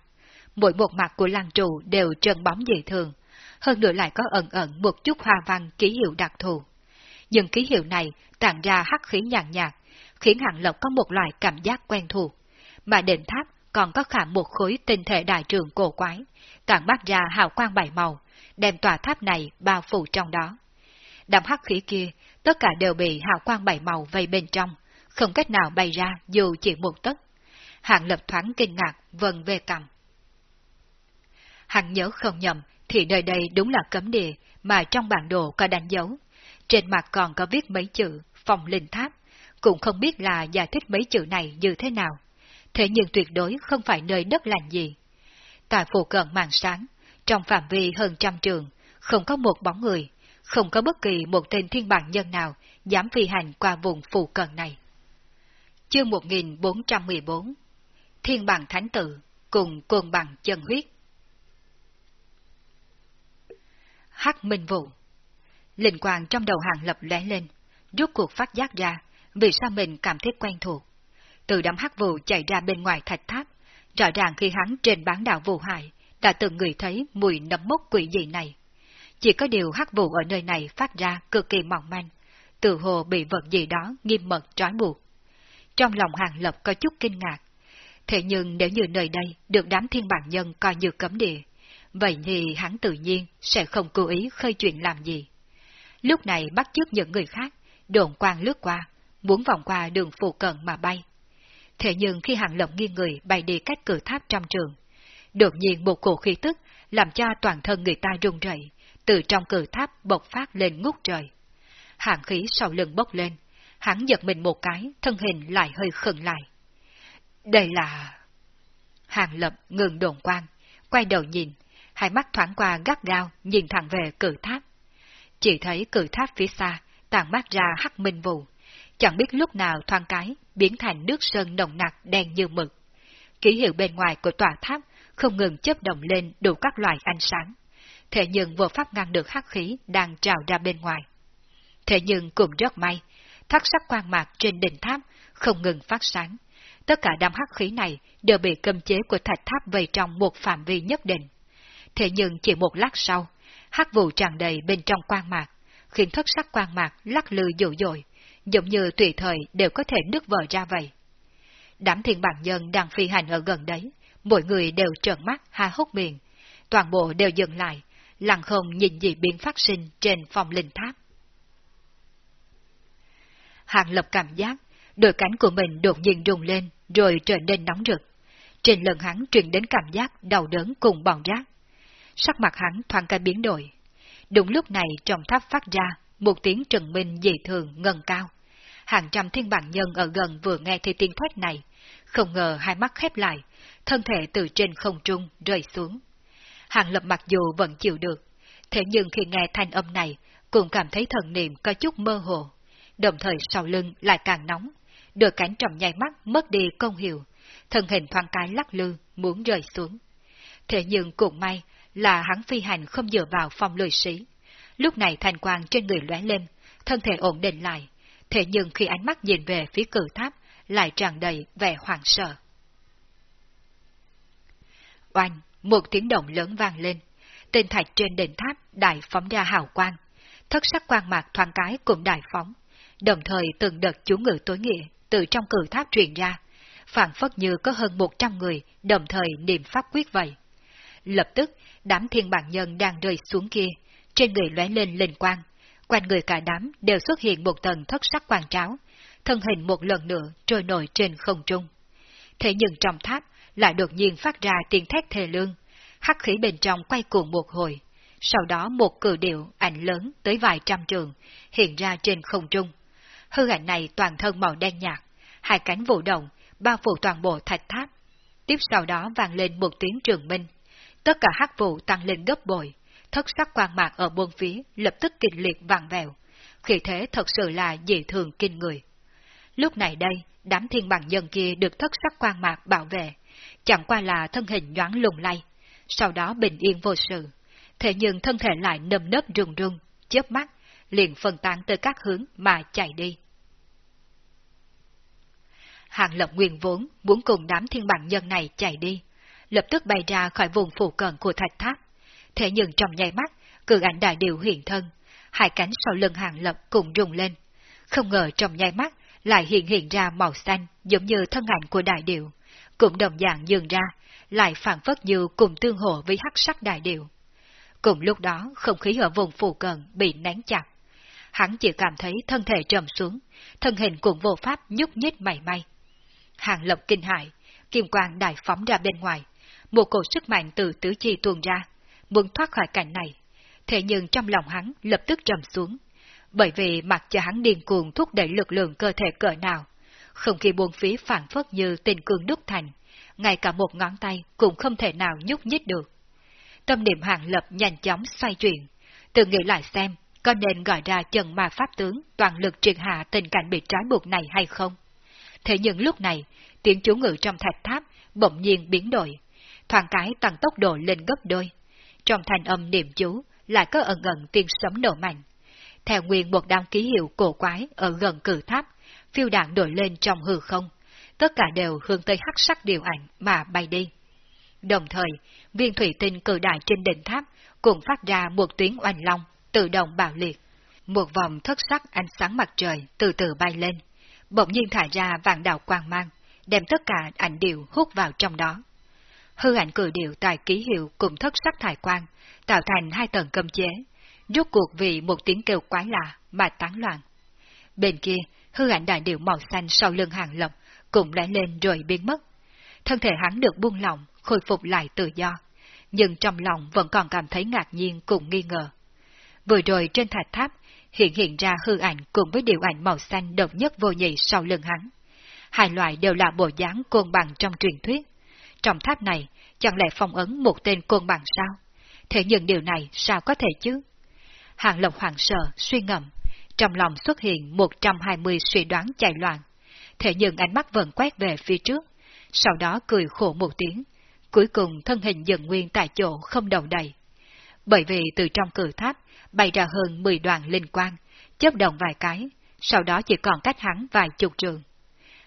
Mỗi một mặt của lăng trụ đều trơn bóng dị thường, hơn nữa lại có ẩn ẩn một chút hoa văn ký hiệu đặc thù. những ký hiệu này tản ra hắc khí nhàn nhạt, khiến Hạng Lộc có một loại cảm giác quen thuộc. Mà đền tháp còn có khả một khối tinh thể đại trường cổ quái, tản bắt ra hào quang bảy màu, đem tòa tháp này bao phủ trong đó. Đám hắc khí kia, tất cả đều bị hào quang bảy màu vây bên trong, không cách nào bay ra dù chỉ một tấc. Hạng lập thoáng kinh ngạc, vần về cầm. hạng nhớ không nhầm, thì nơi đây đúng là cấm địa mà trong bản đồ có đánh dấu. Trên mặt còn có viết mấy chữ, phòng linh tháp, cũng không biết là giải thích mấy chữ này như thế nào. Thế nhưng tuyệt đối không phải nơi đất lành gì tại phủ cận màn sáng, trong phạm vi hơn trăm trường, không có một bóng người, không có bất kỳ một tên thiên bản nhân nào dám phi hành qua vùng phủ cận này. Chương 1414 Thiên bằng Thánh Tự cùng côn bằng chân huyết Hắc Minh vũ Linh quang trong đầu hàng lập lóe lên, rút cuộc phát giác ra, vì sao mình cảm thấy quen thuộc. Từ đám hắc vụ chạy ra bên ngoài thạch tháp, Rõ ràng khi hắn trên bán đảo vụ hại, đã từng người thấy mùi nấm mốc quỷ dị này. Chỉ có điều hắc vụ ở nơi này phát ra cực kỳ mỏng manh, tự hồ bị vật gì đó nghiêm mật trói buộc. Trong lòng hàng lập có chút kinh ngạc. Thế nhưng nếu như nơi đây được đám thiên bản nhân coi như cấm địa, vậy thì hắn tự nhiên sẽ không cố ý khơi chuyện làm gì. Lúc này bắt chước những người khác, đồn quang lướt qua, muốn vòng qua đường phụ cận mà bay. Thế nhưng khi hàng lộng nghiêng người bay đi cách cửa tháp trong trường, đột nhiên một cổ khí tức làm cho toàn thân người ta run rẩy, từ trong cửa tháp bộc phát lên ngút trời. Hàng khí sau lưng bốc lên, hắn giật mình một cái, thân hình lại hơi khựng lại. Đây là... Hàng lập ngừng đồn quang, quay đầu nhìn, hai mắt thoáng qua gắt gao nhìn thẳng về cử tháp. Chỉ thấy cử tháp phía xa, tàn mát ra hắc minh vụ, chẳng biết lúc nào thoáng cái biến thành nước sơn nồng nặc đen như mực. Ký hiệu bên ngoài của tòa tháp không ngừng chớp động lên đủ các loại ánh sáng. Thế nhưng vô pháp ngăn được hắc khí đang trào ra bên ngoài. Thế nhưng cũng rất may, thắt sắc quang mạc trên đỉnh tháp không ngừng phát sáng. Tất cả đám hắc khí này đều bị cơm chế của thạch tháp vây trong một phạm vi nhất định. Thế nhưng chỉ một lát sau, hắc vụ tràn đầy bên trong quang mạc, khiến thất sắc quang mạc lắc lư dữ dội, giống như tùy thời đều có thể nứt vỡ ra vậy. Đám thiên bản nhân đang phi hành ở gần đấy, mỗi người đều trợn mắt ha hốc miệng, toàn bộ đều dừng lại, lặng không nhìn gì biến phát sinh trên phòng linh tháp. Hàng lập cảm giác, đôi cánh của mình đột nhiên rung lên, rồi trở nên nóng rực. Trên lưng hắn truyền đến cảm giác đau đớn cùng bỏng rác. Sắc mặt hắn thoáng cái biến đổi. Đúng lúc này trong tháp phát ra một tiếng trần minh dị thường ngân cao. Hàng trăm thiên bản nhân ở gần vừa nghe thấy tiếng thoát này, không ngờ hai mắt khép lại, thân thể từ trên không trung rơi xuống. Hàng lập mặc dù vẫn chịu được, thế nhưng khi nghe thanh âm này, cũng cảm thấy thần niệm có chút mơ hồ, đồng thời sau lưng lại càng nóng, đôi cánh trầm nhai mắt mất đi công hiệu, thân hình thoáng cái lắc lư, muốn rơi xuống. Thế nhưng cũng may là hắn phi hành không dựa vào phong lười sĩ. Lúc này thành quang trên người lóe lên, thân thể ổn định lại, thế nhưng khi ánh mắt nhìn về phía cử tháp, lại tràn đầy vẻ hoảng sợ. Oanh, một tiếng động lớn vang lên, tên thạch trên đỉnh tháp đại phóng ra hào quang, thất sắc quang mạc thoáng cái cũng đại phóng, đồng thời từng đợt chú ngự tối nghĩa từ trong cử tháp truyền ra, phản phất như có hơn một trăm người đồng thời niệm pháp quyết vậy. Lập tức, đám thiên bản nhân đang rơi xuống kia, trên người lóe lên linh quang, quanh người cả đám đều xuất hiện một tầng thất sắc quang tráo, thân hình một lần nữa trôi nổi trên không trung. Thế nhưng trong tháp lại đột nhiên phát ra tiếng thét thề lương, hắc khí bên trong quay cuồng một hồi, sau đó một cử điệu ảnh lớn tới vài trăm trường hiện ra trên không trung. Hư ảnh này toàn thân màu đen nhạt, hai cánh vụ động, bao phủ toàn bộ thạch tháp. Tiếp sau đó vang lên một tiếng trường minh. Tất cả hắc vụ tăng lên gấp bội, thất sắc quang mạc ở buôn phía lập tức kịch liệt vàng vẹo. Khi thế thật sự là dị thường kinh người. Lúc này đây, đám thiên bằng nhân kia được thất sắc quang mạc bảo vệ, chẳng qua là thân hình nhoáng lùng lay, sau đó bình yên vô sự. Thế nhưng thân thể lại nâm nớp rung rung, chớp mắt, liền phân tán tới các hướng mà chạy đi. Hàng Lập Nguyên vốn muốn cùng đám thiên bằng nhân này chạy đi, lập tức bay ra khỏi vùng phụ cận của thạch tháp. Thế nhưng trong nháy mắt, cử ảnh đại điều hiện thân, hai cánh sau lưng Hàng Lập cùng rung lên. Không ngờ trong nháy mắt lại hiện hiện ra màu xanh giống như thân ảnh của đại điệu, cũng đồng dạng dường ra, lại phản phất như cùng tương hộ với hắc sắc đại điệu. Cùng lúc đó, không khí ở vùng phụ cận bị nén chặt. Hắn chỉ cảm thấy thân thể trầm xuống, thân hình cũng vô pháp nhúc nhích mảy may. Hàng lập kinh hại, kim quang đại phóng ra bên ngoài, một cổ sức mạnh từ tứ chi tuôn ra, muốn thoát khỏi cảnh này. Thế nhưng trong lòng hắn lập tức trầm xuống, bởi vì mặc cho hắn điên cuồng thúc đẩy lực lượng cơ thể cỡ nào, không khí buông phí phản phất như tình cương đúc thành, ngay cả một ngón tay cũng không thể nào nhúc nhích được. Tâm niệm hàng lập nhanh chóng xoay chuyển, tự nghĩ lại xem có nên gọi ra chân ma pháp tướng toàn lực triệt hạ tình cảnh bị trói buộc này hay không. Thế nhưng lúc này, tiếng chú ngự trong thạch tháp bỗng nhiên biến đổi, thoáng cái tăng tốc độ lên gấp đôi. Trong thành âm niệm chú lại có ẩn ẩn tiếng sấm nổ mạnh. Theo nguyên một đám ký hiệu cổ quái ở gần cử tháp, phiêu đạn đổi lên trong hư không, tất cả đều hướng tới hắc sắc điều ảnh mà bay đi. Đồng thời, viên thủy tinh cử đại trên đỉnh tháp cũng phát ra một tiếng oanh long, tự động bạo liệt. Một vòng thất sắc ánh sáng mặt trời từ từ bay lên, bỗng nhiên thả ra vàng đạo quang mang, đem tất cả ảnh điệu hút vào trong đó hư ảnh cử điệu tại ký hiệu cùng thất sắc thải quan, tạo thành hai tầng cầm chế, rút cuộc vì một tiếng kêu quái lạ mà tán loạn. Bên kia, hư ảnh đại điệu màu xanh sau lưng hàng lộc cũng lóe lên rồi biến mất. Thân thể hắn được buông lỏng, khôi phục lại tự do, nhưng trong lòng vẫn còn cảm thấy ngạc nhiên cùng nghi ngờ. Vừa rồi trên thạch tháp, hiện hiện ra hư ảnh cùng với điều ảnh màu xanh độc nhất vô nhị sau lưng hắn. Hai loại đều là bộ dáng côn bằng trong truyền thuyết. Trong tháp này, chẳng lẽ phong ấn một tên côn bằng sao? Thế nhưng điều này sao có thể chứ? Hàng Lộc hoàng sợ, suy ngầm, trong lòng xuất hiện 120 suy đoán chạy loạn. Thế nhưng ánh mắt vẫn quét về phía trước, sau đó cười khổ một tiếng, cuối cùng thân hình dần nguyên tại chỗ không đầu đầy. Bởi vì từ trong cửa tháp bay ra hơn 10 đoàn linh quang, chớp động vài cái, sau đó chỉ còn cách hắn vài chục trường.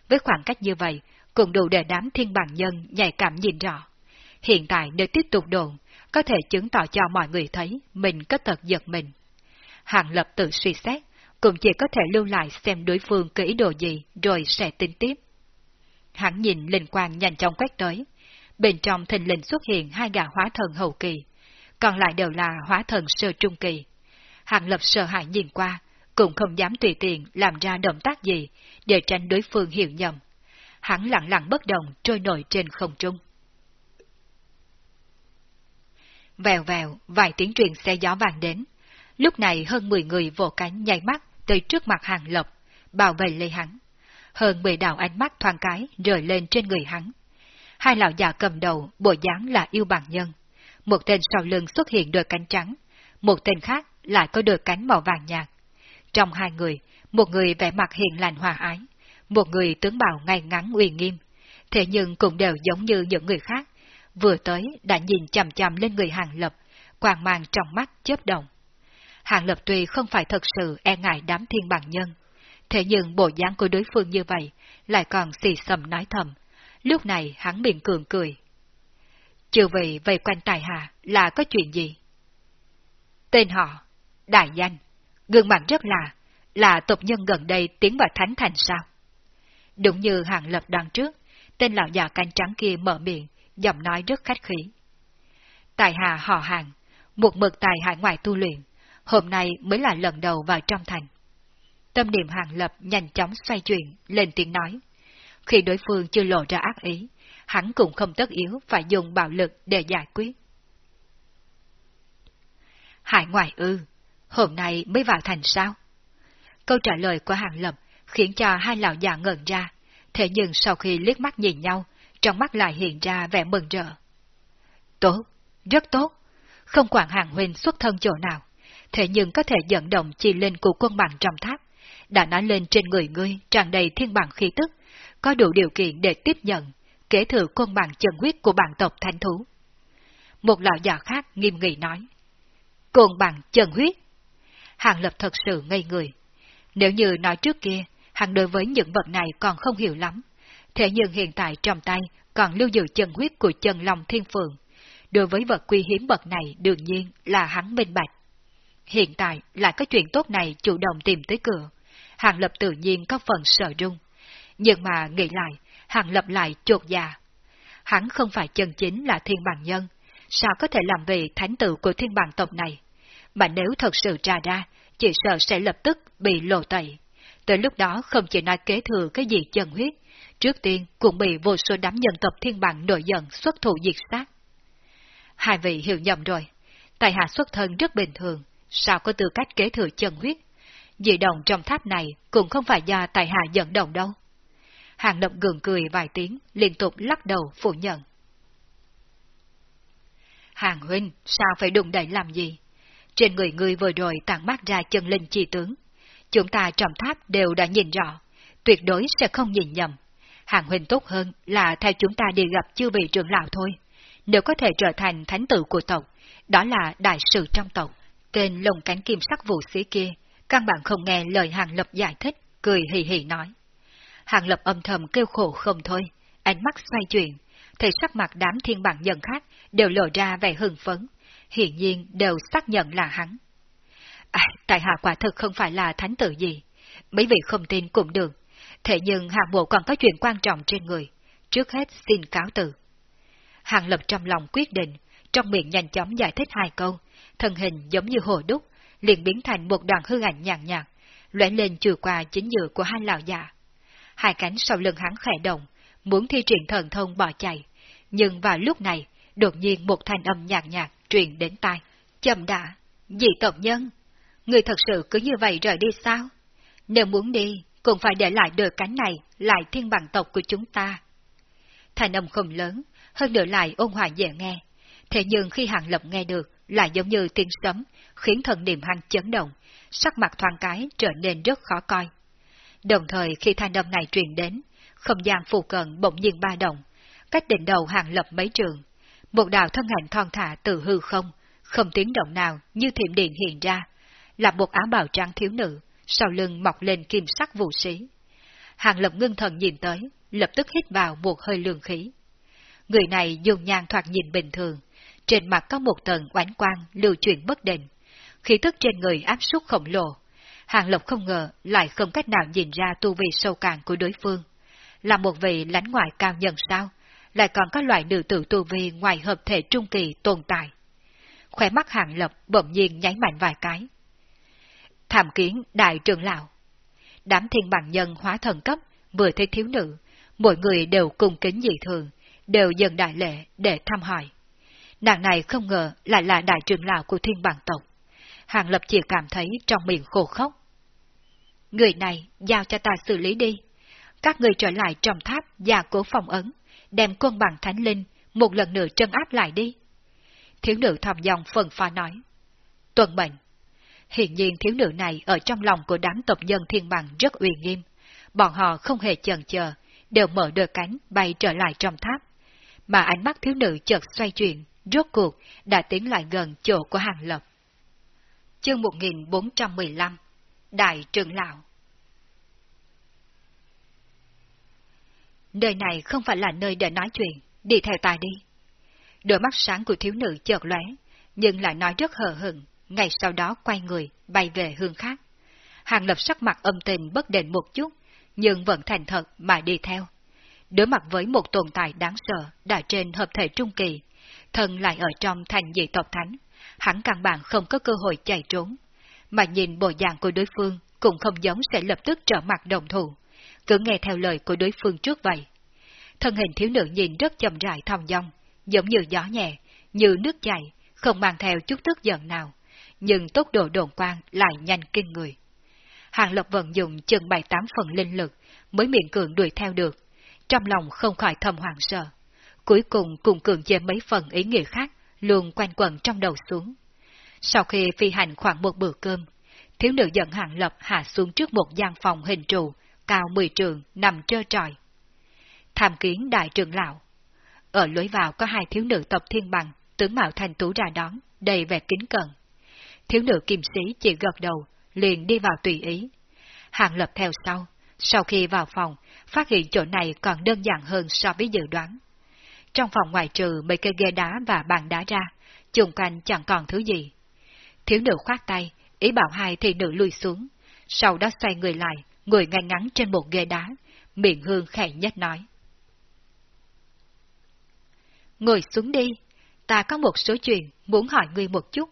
Với khoảng cách như vậy, cũng đủ để đám thiên bằng nhân nhạy cảm nhìn rõ. Hiện tại nếu tiếp tục đồn, có thể chứng tỏ cho mọi người thấy mình có tật giật mình. Hàng lập tự suy xét, cũng chỉ có thể lưu lại xem đối phương kỹ đồ gì rồi sẽ tính tiếp. Hắn nhìn linh quang nhanh chóng quét tới, bên trong thình lình xuất hiện hai gã hóa thần hậu kỳ, còn lại đều là hóa thần sơ trung kỳ. Hàng lập sợ hãi nhìn qua, cũng không dám tùy tiện làm ra động tác gì để tránh đối phương hiểu nhầm. Hắn lặng lặng bất động trôi nổi trên không trung. Vèo vèo, vài tiếng truyền xe gió vàng đến. Lúc này hơn 10 người vỗ cánh nhảy mắt tới trước mặt hàng lộc bảo vệ lấy hắn. Hơn 10 đạo ánh mắt thoáng cái rời lên trên người hắn. Hai lão già cầm đầu, bộ dáng là yêu bằng nhân. Một tên sau lưng xuất hiện đôi cánh trắng, một tên khác lại có đôi cánh màu vàng nhạt. Trong hai người, một người vẻ mặt hiền lành hòa ái, một người tướng bào ngay ngắn uy nghiêm, thế nhưng cũng đều giống như những người khác, vừa tới đã nhìn chằm chằm lên người hàng lập, quàng mang trong mắt chớp động. Hàng lập tuy không phải thật sự e ngại đám thiên bằng nhân, thế nhưng bộ dáng của đối phương như vậy lại còn xì xầm nói thầm. Lúc này hắn miệng cường cười. Chư vị vây quanh tài hạ là có chuyện gì? Tên họ, đại danh, gương mặt rất là, là tộc nhân gần đây tiến vào thánh thành sao? Đúng như hàng lập đằng trước, tên lão già canh trắng kia mở miệng, giọng nói rất khách khí. Tài hạ họ hàng, một mực tài hải ngoại tu luyện, hôm nay mới là lần đầu vào trong thành. Tâm niệm hàng lập nhanh chóng xoay chuyển, lên tiếng nói. Khi đối phương chưa lộ ra ác ý, hắn cũng không tất yếu phải dùng bạo lực để giải quyết. Hải ngoại ư, hôm nay mới vào thành sao? Câu trả lời của hàng lập khiến cho hai lão già ngẩn ra, thế nhưng sau khi liếc mắt nhìn nhau, trong mắt lại hiện ra vẻ mừng rỡ. Tốt, rất tốt, không quản hàng huynh xuất thân chỗ nào, thế nhưng có thể dẫn động chi lên của quân bằng trong tháp, đã nói lên trên người ngươi tràn đầy thiên bằng khí tức, có đủ điều kiện để tiếp nhận, kế thừa quân bằng chân huyết của bản tộc thanh thú. Một lão già khác nghiêm nghị nói, côn bằng chân huyết. Hàng lập thật sự ngây người. Nếu như nói trước kia, hàng đối với những vật này còn không hiểu lắm, thế nhưng hiện tại trong tay còn lưu giữ chân huyết của chân lòng thiên phượng. Đối với vật quý hiếm bậc này đương nhiên là hắn minh bạch. Hiện tại lại có chuyện tốt này chủ động tìm tới cửa, Hàng Lập tự nhiên có phần sợ rung. Nhưng mà nghĩ lại, Hàng Lập lại chột già. Dạ. Hắn không phải chân chính là thiên bằng nhân, sao có thể làm vị thánh tử của thiên bằng tộc này? Mà nếu thật sự ra ra, chỉ sợ sẽ lập tức bị lộ tẩy. Tới lúc đó không chỉ nói kế thừa cái gì chân huyết, trước tiên cũng bị vô số đám nhân tộc thiên bằng nổi giận xuất thủ diệt sát. Hai vị hiểu nhầm rồi, tài hạ xuất thân rất bình thường, sao có tư cách kế thừa chân huyết? Dị động trong tháp này cũng không phải do tài hạ dẫn động đâu. Hàng Lập gượng cười vài tiếng, liên tục lắc đầu phủ nhận. Hàng huynh, sao phải đụng đẩy làm gì? Trên người ngươi vừa rồi tàn mát ra chân linh chi tướng. Chúng ta trong tháp đều đã nhìn rõ, tuyệt đối sẽ không nhìn nhầm. Hàng huynh tốt hơn là theo chúng ta đi gặp chư vị trưởng lão thôi. Nếu có thể trở thành thánh tử của tộc, đó là đại sự trong tộc. Tên lồng cánh kim sắc vũ sĩ kia, căn bản không nghe lời Hàng Lập giải thích, cười hì hì nói. Hàng Lập âm thầm kêu khổ không thôi, ánh mắt xoay chuyển, thấy sắc mặt đám thiên bản nhân khác đều lộ ra vẻ hưng phấn, hiển nhiên đều xác nhận là hắn. À, tại hạ quả thực không phải là thánh tử gì, mấy vị không tin cũng được, thế nhưng hạng bộ còn có chuyện quan trọng trên người, trước hết xin cáo từ. hạng Lập trong lòng quyết định, trong miệng nhanh chóng giải thích hai câu, thân hình giống như hồ đúc, liền biến thành một đoàn hư ảnh nhàn nhạt, lóe lên trừ qua chính giữa của hai lão già. Hai cánh sau lưng hắn khẽ động, muốn thi triển thần thông bỏ chạy, nhưng vào lúc này, đột nhiên một thanh âm nhạt nhạt truyền đến tai. Chậm đã, dị tộc nhân, người thật sự cứ như vậy rời đi sao? Nếu muốn đi, cũng phải để lại đôi cánh này lại thiên bằng tộc của chúng ta. Thanh âm không lớn, hơn nữa lại ôn hòa dễ nghe. Thế nhưng khi Hàng Lập nghe được, lại giống như tiếng sấm, khiến thần niệm hắn chấn động, sắc mặt thoáng cái trở nên rất khó coi. Đồng thời khi thanh âm này truyền đến, không gian phù cận bỗng nhiên ba động, cách đỉnh đầu Hàng Lập mấy trường. Một đạo thân ảnh thon thả từ hư không, không tiếng động nào như thiểm điện hiện ra, là một áo bào trắng thiếu nữ, sau lưng mọc lên kim sắc vũ sĩ. Hàng Lập ngưng thần nhìn tới, lập tức hít vào một hơi lương khí. Người này dùng nhan thoạt nhìn bình thường, trên mặt có một tầng oánh quang lưu chuyển bất định, khí tức trên người áp suất khổng lồ. Hàng Lộc không ngờ lại không cách nào nhìn ra tu vi sâu càng của đối phương. Là một vị lãnh ngoại cao nhân sao, lại còn có loại nữ tử tu vi ngoài hợp thể trung kỳ tồn tại. Khỏe mắt Hàng Lập bỗng nhiên nháy mạnh vài cái tham kiến đại trưởng lão. Đám thiên bằng nhân hóa thần cấp vừa thấy thiếu nữ, mọi người đều cùng kính dị thường, đều dần đại lệ để thăm hỏi. Nàng này không ngờ lại là đại trưởng lão của thiên bằng tộc. Hàng Lập chỉ cảm thấy trong miệng khô khốc. Người này giao cho ta xử lý đi. Các người trở lại trong tháp và cố phòng ấn, đem quân bằng thánh linh một lần nữa trân áp lại đi. Thiếu nữ thầm dòng phần pha nói. Tuần mệnh. Hiện nhiên thiếu nữ này ở trong lòng của đám tộc nhân thiên bằng rất uy nghiêm. Bọn họ không hề chần chờ, đều mở đôi cánh bay trở lại trong tháp. Mà ánh mắt thiếu nữ chợt xoay chuyển, rốt cuộc đã tiến lại gần chỗ của hàng lập. Chương 1415 Đại trưởng lão Nơi này không phải là nơi để nói chuyện, đi theo ta đi. Đôi mắt sáng của thiếu nữ chợt lóe, nhưng lại nói rất hờ hững, ngày sau đó quay người, bay về hướng khác. Hàng lập sắc mặt âm tình bất định một chút, nhưng vẫn thành thật mà đi theo. Đối mặt với một tồn tại đáng sợ đã trên hợp thể trung kỳ, thân lại ở trong thành dị tộc thánh, hắn căn bản không có cơ hội chạy trốn. Mà nhìn bộ dạng của đối phương cũng không giống sẽ lập tức trở mặt đồng thủ, cứ nghe theo lời của đối phương trước vậy. Thân hình thiếu nữ nhìn rất chậm rãi thong dong, giống như gió nhẹ, như nước chảy, không mang theo chút tức giận nào, nhưng tốc độ đồn quang lại nhanh kinh người. Hàng Lộc vận dụng chừng bảy tám phần linh lực mới miệng cường đuổi theo được, trong lòng không khỏi thầm hoảng sợ. Cuối cùng cùng cường chế mấy phần ý nghĩa khác luôn quanh quẩn trong đầu xuống. Sau khi phi hành khoảng một bữa cơm, thiếu nữ dẫn Hàng Lập hạ xuống trước một gian phòng hình trụ, cao mười trường, nằm trơ trọi. Tham kiến đại trưởng lão. Ở lối vào có hai thiếu nữ tộc thiên bằng, tướng mạo thành tú ra đón, đầy vẻ kính cận. Thiếu nữ kim sĩ chỉ gật đầu, liền đi vào tùy ý. Hàng lập theo sau, sau khi vào phòng, phát hiện chỗ này còn đơn giản hơn so với dự đoán. Trong phòng ngoài trừ mấy cây ghế đá và bàn đá ra, chung quanh chẳng còn thứ gì. Thiếu nữ khoát tay, ý bảo hai thị nữ lùi xuống, sau đó xoay người lại, ngồi ngay ngắn trên một ghế đá, miệng hương khẽ nhất nói. Ngồi xuống đi, ta có một số chuyện muốn hỏi ngươi một chút.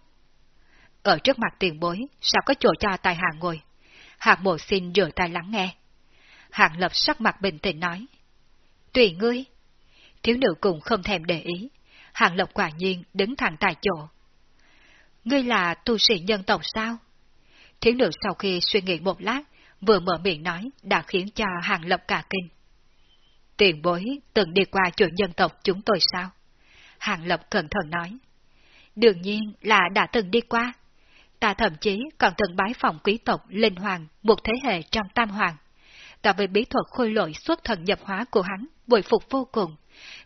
Ở trước mặt tiền bối, sao có chỗ cho tài hạ ngồi? Hạng mộ xin rửa tay lắng nghe. Hạng lập sắc mặt bình tĩnh nói. Tùy ngươi. Thiếu nữ cũng không thèm để ý. Hạng lập quả nhiên đứng thẳng tại chỗ. Ngươi là tu sĩ nhân tộc sao? Thiếu nữ sau khi suy nghĩ một lát, vừa mở miệng nói đã khiến cho Hàng Lập cả kinh. Tiền bối từng đi qua chỗ nhân tộc chúng tôi sao? Hàng Lập cẩn thận nói. Đương nhiên là đã từng đi qua. Ta thậm chí còn từng bái phòng quý tộc Linh Hoàng một thế hệ trong Tam Hoàng. Ta về bí thuật khôi lội xuất thần nhập hóa của hắn, bội phục vô cùng.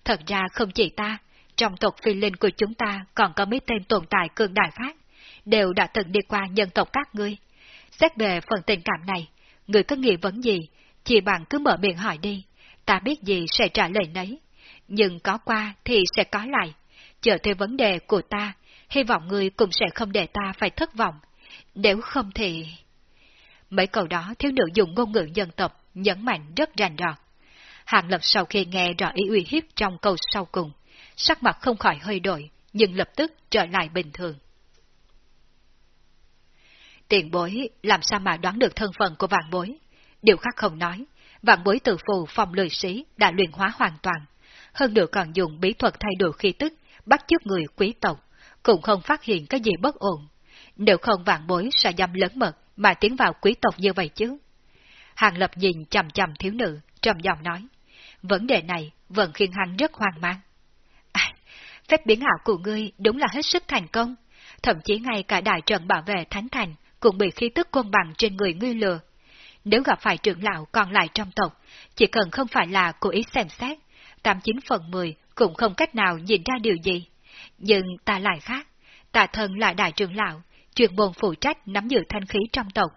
Thật ra không chỉ ta, trong tộc phi linh của chúng ta còn có mấy tên tồn tại cường đại khác, đều đã từng đi qua nhân tộc các ngươi. Xét về phần tình cảm này, người có nghi vấn gì, chỉ bằng cứ mở miệng hỏi đi, ta biết gì sẽ trả lời nấy. Nhưng có qua thì sẽ có lại. Chờ theo vấn đề của ta, hy vọng người cũng sẽ không để ta phải thất vọng. Nếu không thì... Mấy câu đó thiếu nữ dùng ngôn ngữ dân tộc, nhấn mạnh rất rành rọt. Hạng lập sau khi nghe rõ ý uy hiếp trong câu sau cùng, sắc mặt không khỏi hơi đổi, nhưng lập tức trở lại bình thường. Tiền bối làm sao mà đoán được thân phận của vạn bối? Điều khác không nói, vạn bối từ phù phòng lười sĩ đã luyện hóa hoàn toàn, hơn nữa còn dùng bí thuật thay đổi khí tức, bắt chước người quý tộc, cũng không phát hiện cái gì bất ổn. Nếu không vạn bối sẽ dám lớn mật mà tiến vào quý tộc như vậy chứ. Hàng lập nhìn chầm chầm thiếu nữ, trầm giọng nói. Vấn đề này vẫn khiến hắn rất hoang mang. À, phép biến ảo của ngươi đúng là hết sức thành công. Thậm chí ngay cả đại trận bảo vệ Thánh Thành cũng bị khí tức côn bằng trên người ngươi lừa. Nếu gặp phải trưởng lão còn lại trong tộc, chỉ cần không phải là cố ý xem xét, 89 phần 10 cũng không cách nào nhìn ra điều gì. Nhưng ta lại khác, ta thần là đại trưởng lão, chuyên môn phụ trách nắm giữ thanh khí trong tộc.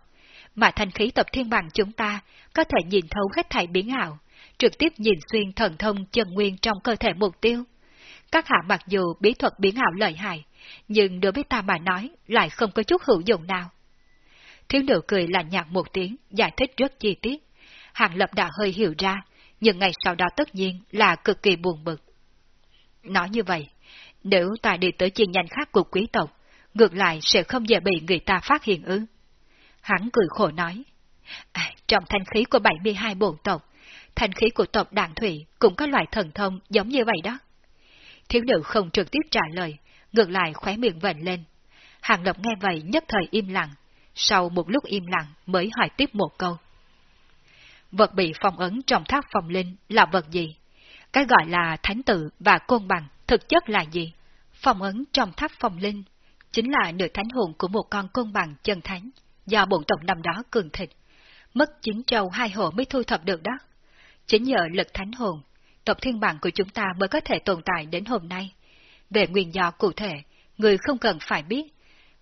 Mà thanh khí tập thiên bằng chúng ta có thể nhìn thấu hết thảy biến ảo, trực tiếp nhìn xuyên thần thông chân nguyên trong cơ thể mục tiêu. Các hạ mặc dù bí thuật biến ảo lợi hại, nhưng đối với ta mà nói lại không có chút hữu dụng nào. Thiếu nữ cười là nhạt một tiếng, giải thích rất chi tiết. Hàng Lập đã hơi hiểu ra, nhưng ngày sau đó tất nhiên là cực kỳ buồn bực. Nói như vậy, nếu ta đi tới chi nhánh khác của quý tộc, ngược lại sẽ không dễ bị người ta phát hiện ư. Hắn cười khổ nói, à, trong thanh khí của 72 bộ tộc, thanh khí của tộc đảng Thủy cũng có loại thần thông giống như vậy đó. Thiếu nữ không trực tiếp trả lời, ngược lại khóe miệng vệnh lên. Hàng Lập nghe vậy nhất thời im lặng, sau một lúc im lặng mới hỏi tiếp một câu. Vật bị phong ấn trong tháp phòng linh là vật gì? Cái gọi là thánh tự và côn bằng thực chất là gì? Phong ấn trong tháp phong linh chính là nửa thánh hồn của một con côn bằng chân thánh, do bổn tộc năm đó cường thịt. Mất chín trâu hai hộ mới thu thập được đó. Chính nhờ lực thánh hồn, tộc thiên bằng của chúng ta mới có thể tồn tại đến hôm nay. Về nguyên do cụ thể, người không cần phải biết.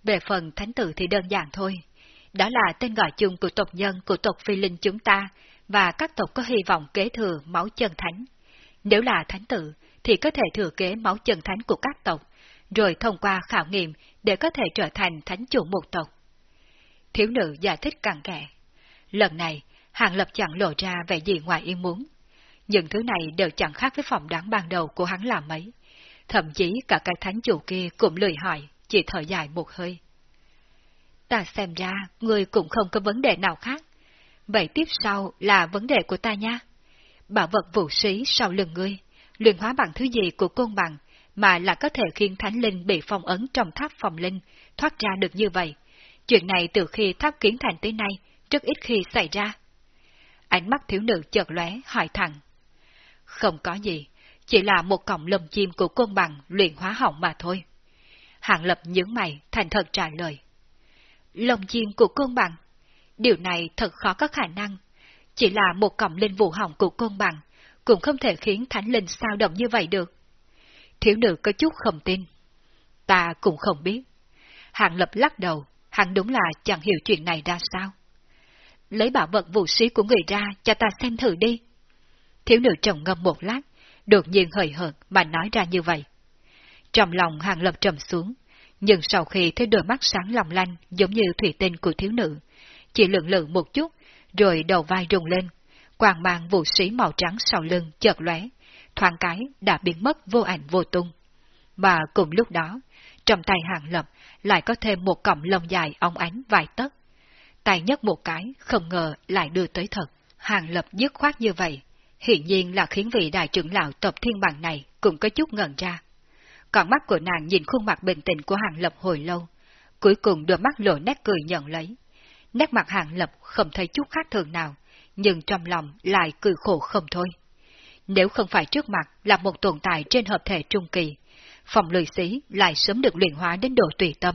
Về phần thánh tử thì đơn giản thôi. Đó là tên gọi chung của tộc nhân của tộc phi linh chúng ta và các tộc có hy vọng kế thừa máu chân thánh. Nếu là thánh tử, thì có thể thừa kế máu chân thánh của các tộc, rồi thông qua khảo nghiệm để có thể trở thành thánh chủ một tộc. Thiếu nữ giải thích cặn kẽ. Lần này, Hàng Lập chẳng lộ ra vẻ gì ngoài ý muốn. Những thứ này đều chẳng khác với phỏng đoán ban đầu của hắn làm mấy. Thậm chí cả cái thánh chủ kia cũng lười hỏi, chỉ thở dài một hơi. Ta xem ra, người cũng không có vấn đề nào khác. Vậy tiếp sau là vấn đề của ta nha. Bảo vật vũ sĩ sau lưng ngươi, luyện hóa bằng thứ gì của côn bằng, mà là có thể khiến thánh linh bị phong ấn trong tháp phòng linh, thoát ra được như vậy. Chuyện này từ khi tháp kiến thành tới nay, rất ít khi xảy ra. Ánh mắt thiếu nữ chợt lóe hỏi thẳng. Không có gì, chỉ là một cọng lồng chim của côn bằng luyện hóa hỏng mà thôi. Hạng lập nhướng mày, thành thật trả lời. Lồng chim của côn bằng? Điều này thật khó có khả năng. Chỉ là một cọng linh vụ hỏng của côn bằng, cũng không thể khiến thánh linh sao động như vậy được. Thiếu nữ có chút không tin. Ta cũng không biết. Hạng lập lắc đầu, hắn đúng là chẳng hiểu chuyện này ra sao. Lấy bảo vật vũ sĩ của người ra cho ta xem thử đi. Thiếu nữ trầm ngâm một lát, đột nhiên hời hợt mà nói ra như vậy. Trong lòng hàng lập trầm xuống, nhưng sau khi thấy đôi mắt sáng lòng lanh giống như thủy tinh của thiếu nữ, chỉ lượng lượng một chút, rồi đầu vai rung lên, quàng mang vũ sĩ màu trắng sau lưng chợt lóe, thoáng cái đã biến mất vô ảnh vô tung. Mà cùng lúc đó, trong tay hàng lập lại có thêm một cọng lông dài óng ánh vài tấc. Tay nhấc một cái, không ngờ lại đưa tới thật. Hàng lập dứt khoát như vậy, hiện nhiên là khiến vị đại trưởng lão tộc thiên bằng này cũng có chút ngần ra. Còn mắt của nàng nhìn khuôn mặt bình tĩnh của hàng lập hồi lâu, cuối cùng đôi mắt lộ nét cười nhận lấy. Nét mặt hàng lập không thấy chút khác thường nào, nhưng trong lòng lại cười khổ không thôi. Nếu không phải trước mặt là một tồn tại trên hợp thể trung kỳ, phòng lười xí lại sớm được luyện hóa đến độ tùy tâm.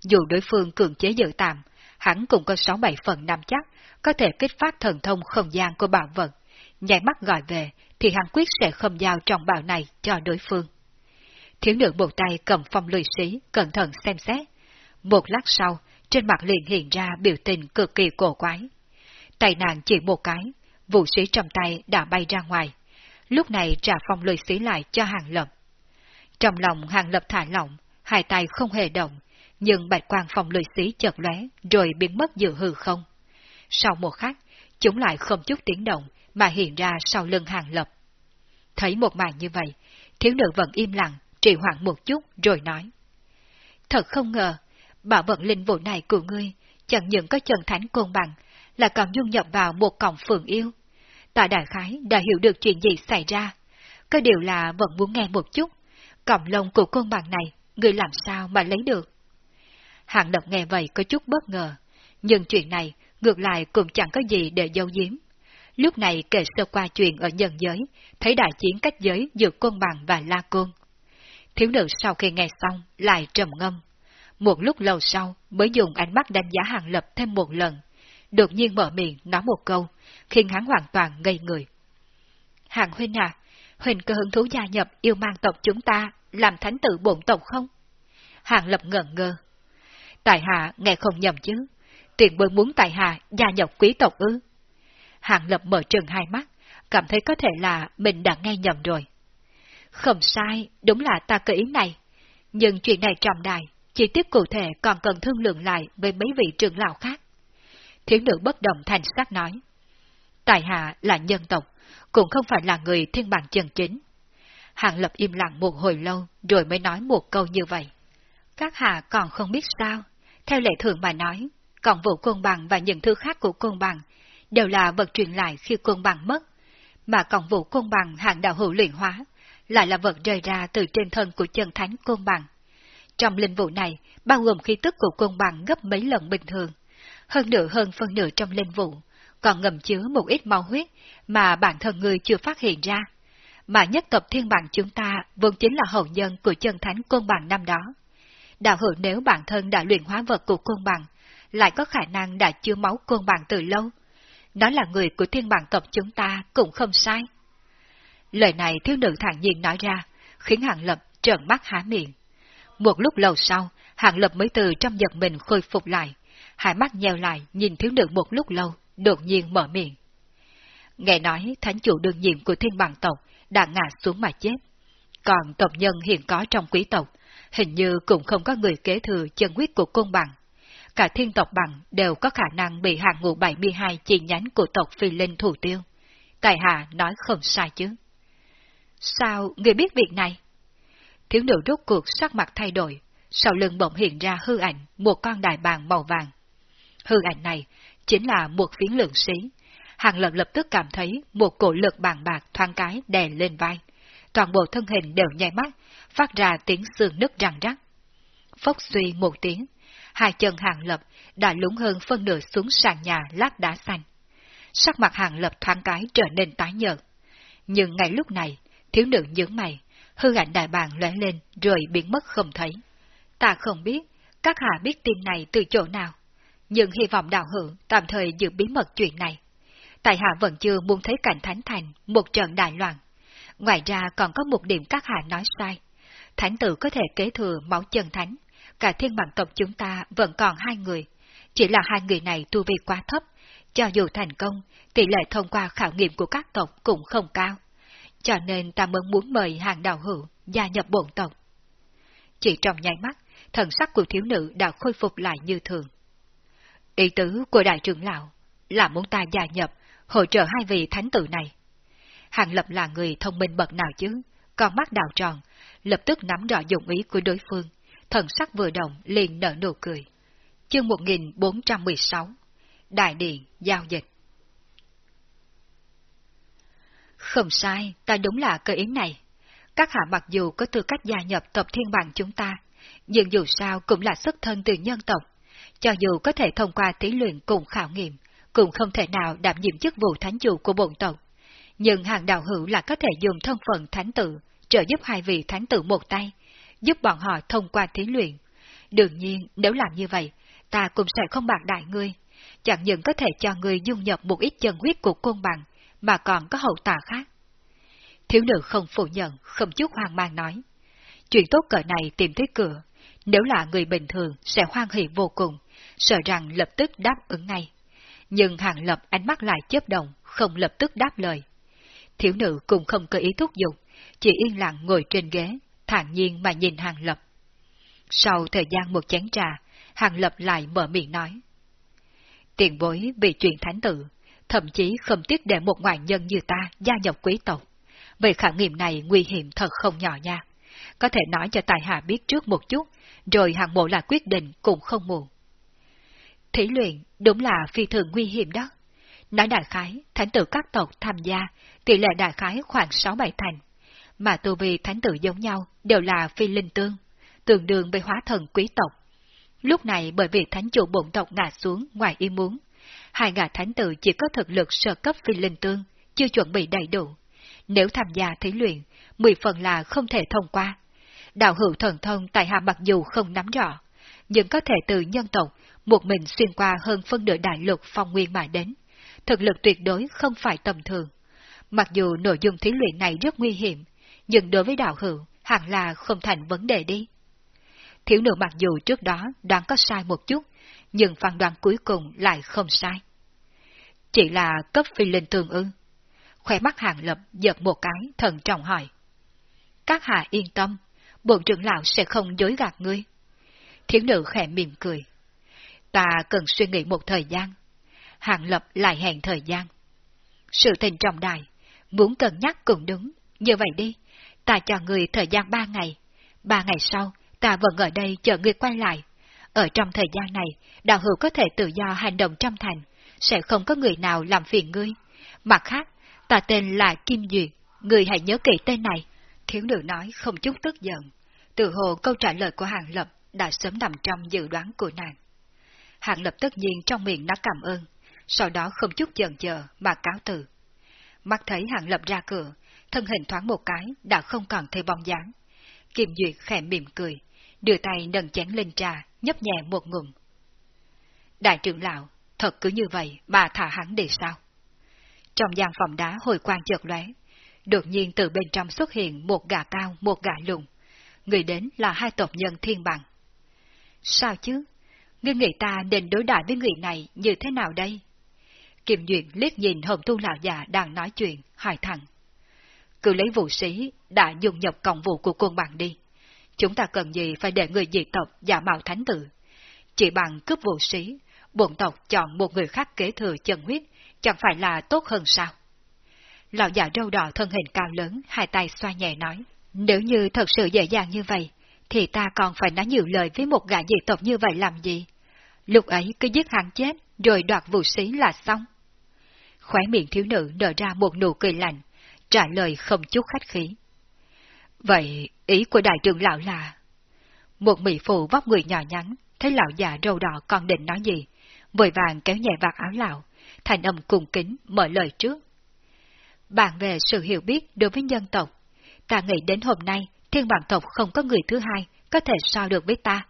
Dù đối phương cường chế dự tạm, hắn cũng có 6-7 phần năm chắc có thể kích phát thần thông không gian của bảo vật. Nhảy mắt gọi về thì hắn quyết sẽ không giao trong bảo này cho đối phương. Thiếu nữ một tay cầm phong lười xí, cẩn thận xem xét. Một lát sau, trên mặt liền hiện ra biểu tình cực kỳ cổ quái. Tay nàng chỉ một cái, vũ sĩ trong tay đã bay ra ngoài. Lúc này trả phong lùi xí lại cho hàng lập. Trong lòng hàng lập thả lỏng, hai tay không hề động, nhưng bạch quang phong lùi xí chợt lóe rồi biến mất giữa hư không. Sau một khắc, chúng lại không chút tiếng động mà hiện ra sau lưng hàng lập. Thấy một màn như vậy, Thiếu nữ vẫn im lặng, trì hoãn một chút rồi nói. Thật không ngờ, bảo vận linh vụ này của ngươi chẳng những có chân thánh côn bằng, là còn dung nhập vào một cổng phường yêu. Tạ Đại Khái đã hiểu được chuyện gì xảy ra. Có điều là vẫn muốn nghe một chút, cọng lông của côn bằng này, người làm sao mà lấy được. Hạng độc nghe vậy có chút bất ngờ, nhưng chuyện này ngược lại cũng chẳng có gì để giấu giếm. Lúc này kể sơ qua chuyện ở nhân giới, thấy đại chiến cách giới giữa côn bằng và la côn. Thiếu nữ sau khi nghe xong lại trầm ngâm. Một lúc lâu sau mới dùng ánh mắt đánh giá hàng lập thêm một lần. Đột nhiên mở miệng nói một câu, khiến hắn hoàn toàn ngây người. Hàng huynh à, huynh có hứng thú gia nhập yêu mang tộc chúng ta, làm thánh tử bổn tộc không? Hàng lập ngẩn ngơ. Tài hạ nghe không nhầm chứ, tiền bối muốn tài hạ gia nhập quý tộc ư? Hàng lập mở trừng hai mắt, cảm thấy có thể là mình đã nghe nhầm rồi. Không sai, đúng là ta có ý này. Nhưng chuyện này trọng đại, chi tiết cụ thể còn cần thương lượng lại với mấy vị trưởng lão khác. Thiếu nữ bất động thành sắc nói. Tài hạ là nhân tộc, cũng không phải là người thiên bản chân chính. Hàng lập im lặng một hồi lâu rồi mới nói một câu như vậy. Các hạ còn không biết sao, theo lệ thường mà nói, còn vụ côn bằng và những thứ khác của côn bằng đều là vật truyền lại khi côn bằng mất, mà còn vụ côn bằng hạng đạo hữu luyện hóa lại là vật rời ra từ trên thân của chân thánh côn bằng. Trong linh vụ này, bao gồm khí tức của côn bằng gấp mấy lần bình thường, hơn nửa hơn phân nửa trong linh vụ, còn ngầm chứa một ít máu huyết mà bản thân người chưa phát hiện ra. Mà nhất tộc thiên bản chúng ta vốn chính là hậu nhân của chân thánh côn bằng năm đó. Đạo hữu nếu bản thân đã luyện hóa vật của côn bằng, lại có khả năng đã chứa máu côn bằng từ lâu. Nó là người của thiên bản tộc chúng ta cũng không sai. Lời này thiếu nữ thản nhiên nói ra, khiến hạng Lập trợn mắt há miệng. Một lúc lâu sau, hạng Lập mới từ trong giật mình khôi phục lại, hai mắt nheo lại nhìn thiếu nữ một lúc lâu, đột nhiên mở miệng. Nghe nói thánh chủ đương nhiệm của thiên bằng tộc đã ngã xuống mà chết. Còn tộc nhân hiện có trong quý tộc, hình như cũng không có người kế thừa chân huyết của côn bằng. Cả thiên tộc bằng đều có khả năng bị hàng ngũ 72 chi nhánh của tộc phi linh thủ tiêu. Tài hạ nói không sai chứ. Sao người biết việc này? Thiếu nữ rốt cuộc sắc mặt thay đổi, sau lưng bỗng hiện ra hư ảnh một con đại bàng màu vàng. Hư ảnh này chính là một phiến lượng sĩ. Hàng lập lập tức cảm thấy một cổ lực bàn bạc thoáng cái đè lên vai. Toàn bộ thân hình đều nhảy mắt, phát ra tiếng xương nứt răng rắc. Phốc suy một tiếng, hai chân hàng lập đã lúng hơn phân nửa xuống sàn nhà lát đá xanh. Sắc mặt hàng lập thoáng cái trở nên tái nhợt. Nhưng ngay lúc này, thiếu nữ nhướng mày, hư ảnh đại bàng lóe lên rồi biến mất không thấy. Ta không biết, các hạ biết tin này từ chỗ nào, nhưng hy vọng đạo hữu tạm thời giữ bí mật chuyện này. Tại hạ vẫn chưa muốn thấy cảnh thánh thành một trận đại loạn. Ngoài ra còn có một điểm các hạ nói sai. Thánh tử có thể kế thừa máu chân thánh, cả thiên mạng tộc chúng ta vẫn còn hai người. Chỉ là hai người này tu vi quá thấp, cho dù thành công, tỷ lệ thông qua khảo nghiệm của các tộc cũng không cao. Cho nên ta mới muốn mời hàng đạo hữu gia nhập bổn tộc. Chỉ trong nháy mắt, thần sắc của thiếu nữ đã khôi phục lại như thường. Ý tứ của đại trưởng lão là muốn ta gia nhập, hỗ trợ hai vị thánh tử này. Hàng Lập là người thông minh bậc nào chứ, con mắt đào tròn, lập tức nắm rõ dụng ý của đối phương, thần sắc vừa động liền nở nụ cười. Chương 1416 Đại Điện Giao Dịch Không sai, ta đúng là cơ ý này. Các hạ mặc dù có tư cách gia nhập tập thiên bằng chúng ta, nhưng dù sao cũng là xuất thân từ nhân tộc. Cho dù có thể thông qua thí luyện cùng khảo nghiệm, cũng không thể nào đảm nhiệm chức vụ thánh chủ của bổn tộc. Nhưng hàng đạo hữu là có thể dùng thân phận thánh tử, trợ giúp hai vị thánh tử một tay, giúp bọn họ thông qua thí luyện. Đương nhiên, nếu làm như vậy, ta cũng sẽ không bạc đại ngươi, chẳng những có thể cho ngươi dung nhập một ít chân huyết của côn bằng, mà còn có hậu tạ khác. Thiếu nữ không phủ nhận, không chút hoang mang nói. Chuyện tốt cỡ này tìm thấy cửa, nếu là người bình thường sẽ hoan hỷ vô cùng, sợ rằng lập tức đáp ứng ngay. Nhưng hàng lập ánh mắt lại chớp động, không lập tức đáp lời. Thiếu nữ cũng không có ý thúc giục, chỉ yên lặng ngồi trên ghế, thản nhiên mà nhìn hàng lập. Sau thời gian một chén trà, hàng lập lại mở miệng nói. Tiền bối bị chuyện thánh tử, thậm chí không tiếc để một ngoại nhân như ta gia nhập quý tộc. Về khả nghiệm này nguy hiểm thật không nhỏ nha. Có thể nói cho tài hạ biết trước một chút, rồi hạng mộ là quyết định cũng không muộn. Thí luyện đúng là phi thường nguy hiểm đó. Nói đại khái, thánh tử các tộc tham gia, tỷ lệ đại khái khoảng 6-7 thành. Mà tu vi thánh tử giống nhau đều là phi linh tương, tương đương với hóa thần quý tộc. Lúc này bởi vì thánh chủ bổn tộc ngã xuống ngoài ý muốn, hai gã thánh tử chỉ có thực lực sơ cấp phi linh tương, chưa chuẩn bị đầy đủ. Nếu tham gia thí luyện, mười phần là không thể thông qua. Đạo hữu thần thông tại hạ mặc dù không nắm rõ, nhưng có thể từ nhân tộc, một mình xuyên qua hơn phân nửa đại lục phong nguyên mà đến. Thực lực tuyệt đối không phải tầm thường. Mặc dù nội dung thí luyện này rất nguy hiểm, nhưng đối với đạo hữu, hẳn là không thành vấn đề đi. Thiếu nữ mặc dù trước đó đoán có sai một chút, nhưng phán đoán cuối cùng lại không sai. Chỉ là cấp phi linh tương ư. Khỏe mắt hàng lập giật một cái, thần trọng hỏi. Các hạ yên tâm, bộ trưởng lão sẽ không dối gạt ngươi. Thiếu nữ khẽ mỉm cười. Ta cần suy nghĩ một thời gian. hạng lập lại hẹn thời gian. Sự tình trọng đại, muốn cân nhắc cũng đúng, như vậy đi, ta cho người thời gian ba ngày. Ba ngày sau, ta vẫn ở đây chờ người quay lại. Ở trong thời gian này, đạo hữu có thể tự do hành động trong thành, sẽ không có người nào làm phiền ngươi. Mặt khác, ta tên là Kim Duyệt, ngươi hãy nhớ kỹ tên này. Thiếu nữ nói không chút tức giận. Từ hồ câu trả lời của Hàng Lập đã sớm nằm trong dự đoán của nàng. Hàng Lập tất nhiên trong miệng đã cảm ơn, sau đó không chút chần chờ mà cáo từ. Mắt thấy Hàng Lập ra cửa, thân hình thoáng một cái đã không còn thấy bóng dáng. Kim Duyệt khẽ mỉm cười, đưa tay nâng chén lên trà, nhấp nhẹ một ngụm. Đại trưởng lão, thật cứ như vậy mà thả hắn để sao? Trong gian phòng đá hồi quang chợt lóe, đột nhiên từ bên trong xuất hiện một gà cao, một gà lùn. Người đến là hai tộc nhân thiên bằng. Sao chứ? Ngươi nghĩ ta nên đối đãi với người này như thế nào đây? Kim Duyệt liếc nhìn hồng tu lão già đang nói chuyện, hỏi thẳng. Cứ lấy vụ sĩ đã dùng nhập cộng vụ của quân bạn đi. Chúng ta cần gì phải để người dị tộc giả mạo thánh tử. Chỉ bằng cướp vụ sĩ, bổn tộc chọn một người khác kế thừa chân huyết, chẳng phải là tốt hơn sao? Lão già râu đỏ thân hình cao lớn, hai tay xoa nhẹ nói. Nếu như thật sự dễ dàng như vậy, thì ta còn phải nói nhiều lời với một gã dị tộc như vậy làm gì? Lúc ấy cứ giết hắn chết, rồi đoạt vụ sĩ là xong. Khóe miệng thiếu nữ nở ra một nụ cười lạnh, trả lời không chút khách khí. Vậy ý của đại trưởng lão là... Một mỹ phụ vóc người nhỏ nhắn, thấy lão già râu đỏ còn định nói gì, vội vàng kéo nhẹ vạt áo lão, thành âm cung kính mở lời trước. Bạn về sự hiểu biết đối với nhân tộc, ta nghĩ đến hôm nay thiên bản tộc không có người thứ hai có thể so được với ta.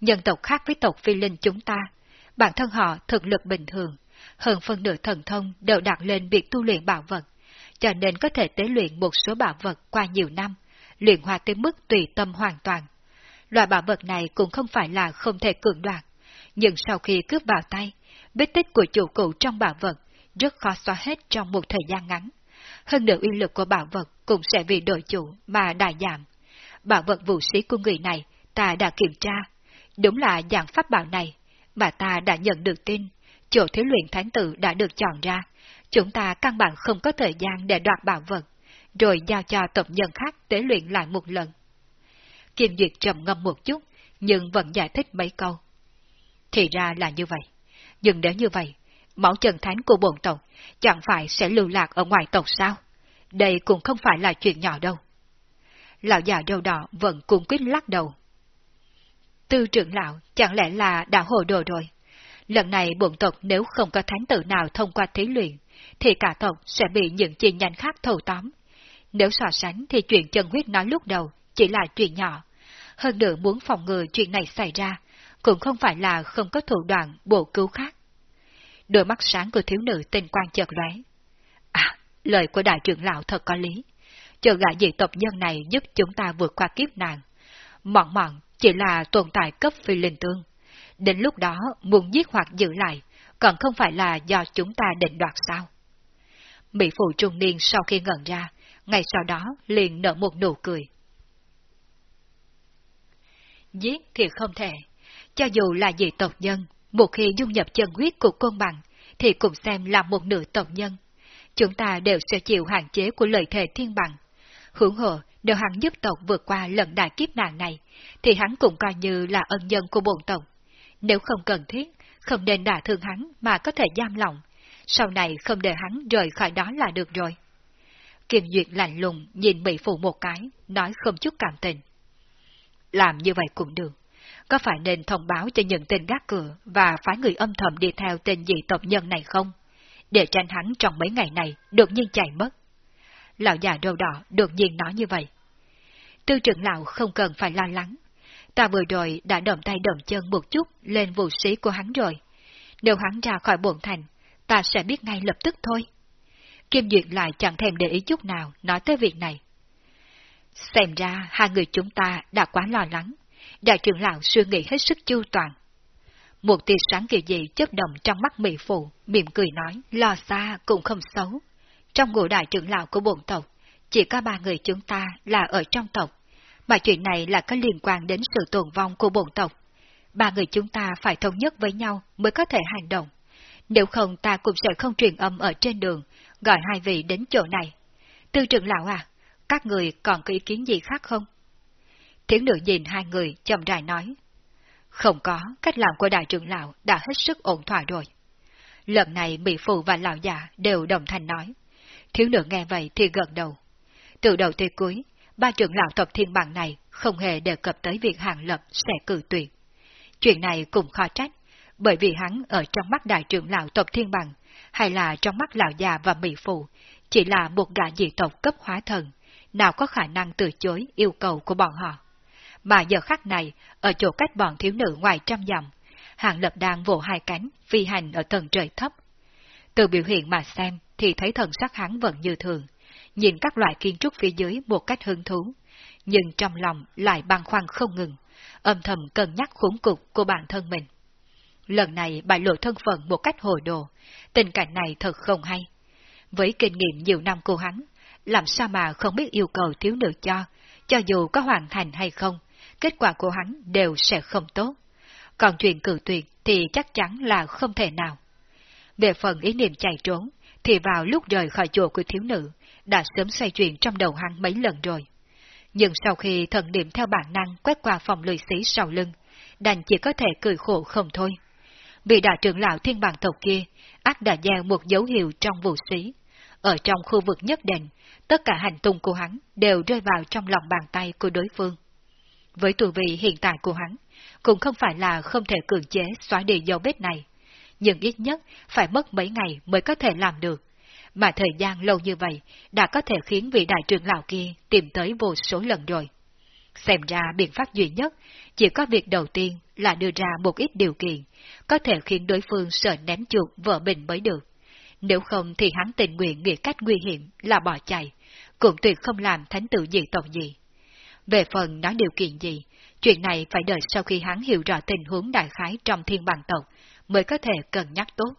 Nhân tộc khác với tộc phi linh chúng ta, bản thân họ thực lực bình thường, hơn phần nửa thần thông đều đặt lên việc tu luyện bảo vật, cho nên có thể tế luyện một số bảo vật qua nhiều năm, luyện hóa tới mức tùy tâm hoàn toàn. Loại bảo vật này cũng không phải là không thể cưỡng đoạt, nhưng sau khi cướp vào tay, vết tích của chủ cụ trong bảo vật rất khó xóa hết trong một thời gian ngắn. Hơn nữa uy lực của bảo vật cũng sẽ vì đổi chủ mà đại giảm. Bảo vật vũ sĩ của người này ta đã kiểm tra, đúng là dạng pháp bảo này, mà ta đã nhận được tin, chỗ thiếu luyện thánh tử đã được chọn ra, chúng ta căn bản không có thời gian để đoạt bảo vật, rồi giao cho tộc nhân khác tế luyện lại một lần. Kim Duyệt trầm ngâm một chút, nhưng vẫn giải thích mấy câu. Thì ra là như vậy. Nhưng nếu như vậy, máu chân thánh của bồn tộc chẳng phải sẽ lưu lạc ở ngoài tộc sao? Đây cũng không phải là chuyện nhỏ đâu. Lão già đầu đỏ vẫn cung quyết lắc đầu. Tư trưởng lão chẳng lẽ là đã hồ đồ rồi? Lần này bổn tộc nếu không có thánh tử nào thông qua thí luyện, thì cả tộc sẽ bị những chi nhánh khác thâu tóm. Nếu so sánh thì chuyện chân huyết nói lúc đầu chỉ là chuyện nhỏ. Hơn nữa muốn phòng ngừa chuyện này xảy ra, cũng không phải là không có thủ đoạn bổ cứu khác. Đôi mắt sáng của thiếu nữ tình quan chợt lóe. À, lời của đại trưởng lão thật có lý. Chờ gã dị tộc nhân này giúp chúng ta vượt qua kiếp nạn. Mọn mọn chỉ là tồn tại cấp phi linh tương. Đến lúc đó muốn giết hoặc giữ lại, còn không phải là do chúng ta định đoạt sao? Mỹ phụ trung niên sau khi ngẩn ra, ngày sau đó liền nở một nụ cười. Giết thì không thể, cho dù là dị tộc nhân, một khi dung nhập chân huyết của côn bằng, thì cũng xem là một nửa tộc nhân. Chúng ta đều sẽ chịu hạn chế của lời thề thiên bằng, Hưởng hộ, nếu hắn giúp tộc vượt qua lần đại kiếp nạn này, thì hắn cũng coi như là ân nhân của bổn tộc. Nếu không cần thiết, không nên đả thương hắn mà có thể giam lòng, sau này không để hắn rời khỏi đó là được rồi. Kiềm Duyệt lạnh lùng nhìn Mỹ Phụ một cái, nói không chút cảm tình. Làm như vậy cũng được. Có phải nên thông báo cho những tên gác cửa và phái người âm thầm đi theo tên dị tộc nhân này không? Để tranh hắn trong mấy ngày này đột nhiên chạy mất. Lão già râu đỏ đột nhiên nói như vậy. Tư trưởng lão không cần phải lo lắng. Ta vừa rồi đã động tay động chân một chút lên vũ sĩ của hắn rồi. Nếu hắn ra khỏi bổn thành, ta sẽ biết ngay lập tức thôi. Kim Duyệt lại chẳng thèm để ý chút nào nói tới việc này. Xem ra hai người chúng ta đã quá lo lắng. Đại trưởng lão suy nghĩ hết sức chu toàn. Một tia sáng kỳ dị chớp động trong mắt mỹ phụ, mỉm cười nói, lo xa cũng không xấu. Trong ngũ đại trưởng lão của bổn tộc, chỉ có ba người chúng ta là ở trong tộc, mà chuyện này là có liên quan đến sự tồn vong của bổn tộc. Ba người chúng ta phải thống nhất với nhau mới có thể hành động. Nếu không ta cũng sẽ không truyền âm ở trên đường, gọi hai vị đến chỗ này. Tư trưởng lão à, các người còn có ý kiến gì khác không? thiến nữ nhìn hai người chậm rãi nói. Không có, cách làm của đại trưởng lão đã hết sức ổn thỏa rồi. Lần này Mỹ Phụ và lão già đều đồng thanh nói. Thiếu nữ nghe vậy thì gật đầu. Từ đầu tới cuối, ba trưởng lão tộc thiên bằng này không hề đề cập tới việc hàng lập sẽ cử tuyệt. Chuyện này cũng khó trách, bởi vì hắn ở trong mắt đại trưởng lão tộc thiên bằng, hay là trong mắt lão già và mỹ phụ, chỉ là một gã dị tộc cấp hóa thần, nào có khả năng từ chối yêu cầu của bọn họ. Mà giờ khắc này, ở chỗ cách bọn thiếu nữ ngoài trăm dặm, hàng lập đang vỗ hai cánh, phi hành ở tầng trời thấp. Từ biểu hiện mà xem, thì thấy thần sắc hắn vẫn như thường, nhìn các loại kiến trúc phía dưới một cách hứng thú, nhưng trong lòng lại băn khoăn không ngừng, âm thầm cân nhắc khốn cục của bản thân mình. Lần này bại lộ thân phận một cách hồ đồ, tình cảnh này thật không hay. Với kinh nghiệm nhiều năm của hắn, làm sao mà không biết yêu cầu thiếu nữ cho, cho dù có hoàn thành hay không, kết quả của hắn đều sẽ không tốt. Còn chuyện cử tuyệt thì chắc chắn là không thể nào. Về phần ý niệm chạy trốn, thì vào lúc rời khỏi chỗ của thiếu nữ, đã sớm xoay chuyển trong đầu hắn mấy lần rồi. Nhưng sau khi thần niệm theo bản năng quét qua phòng lười xí sau lưng, đành chỉ có thể cười khổ không thôi. Vì đại trưởng lão thiên bản tộc kia, ác đã gieo một dấu hiệu trong vụ xí. Ở trong khu vực nhất định, tất cả hành tung của hắn đều rơi vào trong lòng bàn tay của đối phương. Với tù vị hiện tại của hắn, cũng không phải là không thể cường chế xóa đi dấu vết này, nhưng ít nhất phải mất mấy ngày mới có thể làm được. Mà thời gian lâu như vậy đã có thể khiến vị đại trưởng lão kia tìm tới vô số lần rồi. Xem ra biện pháp duy nhất chỉ có việc đầu tiên là đưa ra một ít điều kiện, có thể khiến đối phương sợ ném chuột vợ mình mới được. Nếu không thì hắn tình nguyện nghĩ cách nguy hiểm là bỏ chạy, cũng tuyệt không làm thánh tử gì tộc gì. Về phần nói điều kiện gì, chuyện này phải đợi sau khi hắn hiểu rõ tình huống đại khái trong thiên bằng tộc, mới có thể cân nhắc tốt.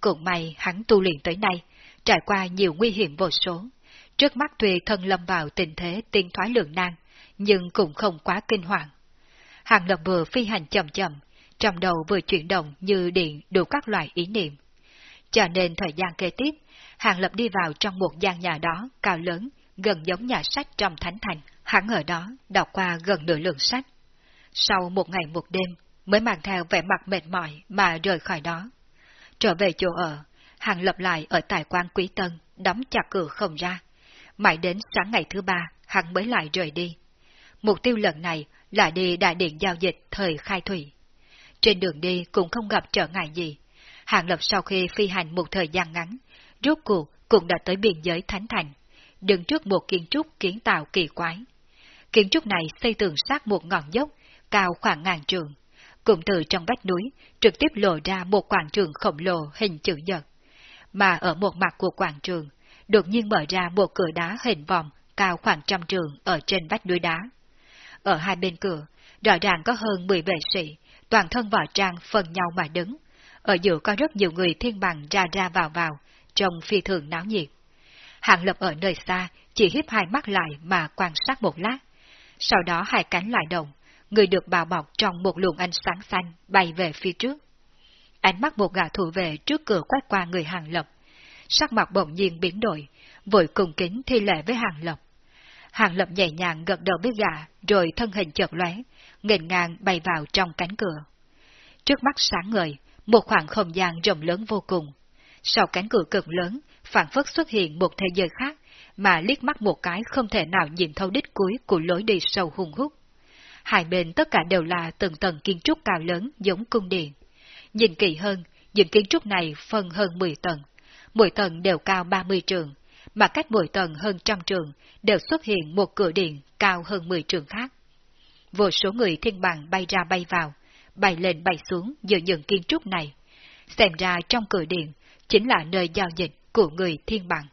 Cũng may hắn tu luyện tới nay, trải qua nhiều nguy hiểm vô số. Trước mắt tuy thân lâm vào tình thế tiên thoái lượng nan, nhưng cũng không quá kinh hoàng. Hàng lập vừa phi hành chậm chậm, trong đầu vừa chuyển động như điện đủ các loại ý niệm. Cho nên thời gian kế tiếp, Hàng Lập đi vào trong một gian nhà đó, cao lớn, gần giống nhà sách trong Thánh Thành. Hắn ở đó đọc qua gần nửa lượng sách. Sau một ngày một đêm, mới mang theo vẻ mặt mệt mỏi mà rời khỏi đó. Trở về chỗ ở, Hàng Lập lại ở tài quan Quý Tân, đóng chặt cửa không ra. Mãi đến sáng ngày thứ ba, hắn mới lại rời đi. Mục tiêu lần này là đi đại điện giao dịch thời khai thủy. Trên đường đi cũng không gặp trở ngại gì. Hàng Lập sau khi phi hành một thời gian ngắn, rốt cuộc cũng đã tới biên giới Thánh Thành, đứng trước một kiến trúc kiến tạo kỳ quái. Kiến trúc này xây tường sát một ngọn dốc, cao khoảng ngàn trường. Cũng từ trong vách núi, trực tiếp lộ ra một quảng trường khổng lồ hình chữ nhật. Mà ở một mặt của quảng trường, đột nhiên mở ra một cửa đá hình vòng cao khoảng trăm trường ở trên vách núi đá. Ở hai bên cửa, rõ ràng có hơn 10 vệ sĩ, toàn thân võ trang phần nhau mà đứng. Ở giữa có rất nhiều người thiên bằng ra ra vào vào, trông phi thường náo nhiệt. Hạng lập ở nơi xa, chỉ hiếp hai mắt lại mà quan sát một lát. Sau đó hai cánh lại động, người được bào bọc trong một luồng ánh sáng xanh bay về phía trước. Ánh mắt một gã thủ vệ trước cửa quét qua người hàng lập. sắc mặt bỗng nhiên biến đổi, vội cùng kính thi lệ với Hàng Lập. Hàng Lập nhẹ nhàng gật đầu với gã, rồi thân hình chợt lóe, nghênh ngang bay vào trong cánh cửa. Trước mắt sáng ngời, một khoảng không gian rộng lớn vô cùng. Sau cánh cửa cực lớn, phản phất xuất hiện một thế giới khác, mà liếc mắt một cái không thể nào nhìn thấu đích cuối của lối đi sâu hung hút. Hai bên tất cả đều là từng tầng kiến trúc cao lớn giống cung điện. Nhìn kỹ hơn, những kiến trúc này phân hơn 10 tầng, mỗi tầng đều cao 30 trường, mà cách mỗi tầng hơn trăm trường đều xuất hiện một cửa điện cao hơn 10 trường khác. Vô số người thiên bằng bay ra bay vào, bay lên bay xuống giữa những kiến trúc này. Xem ra trong cửa điện chính là nơi giao dịch của người thiên bằng.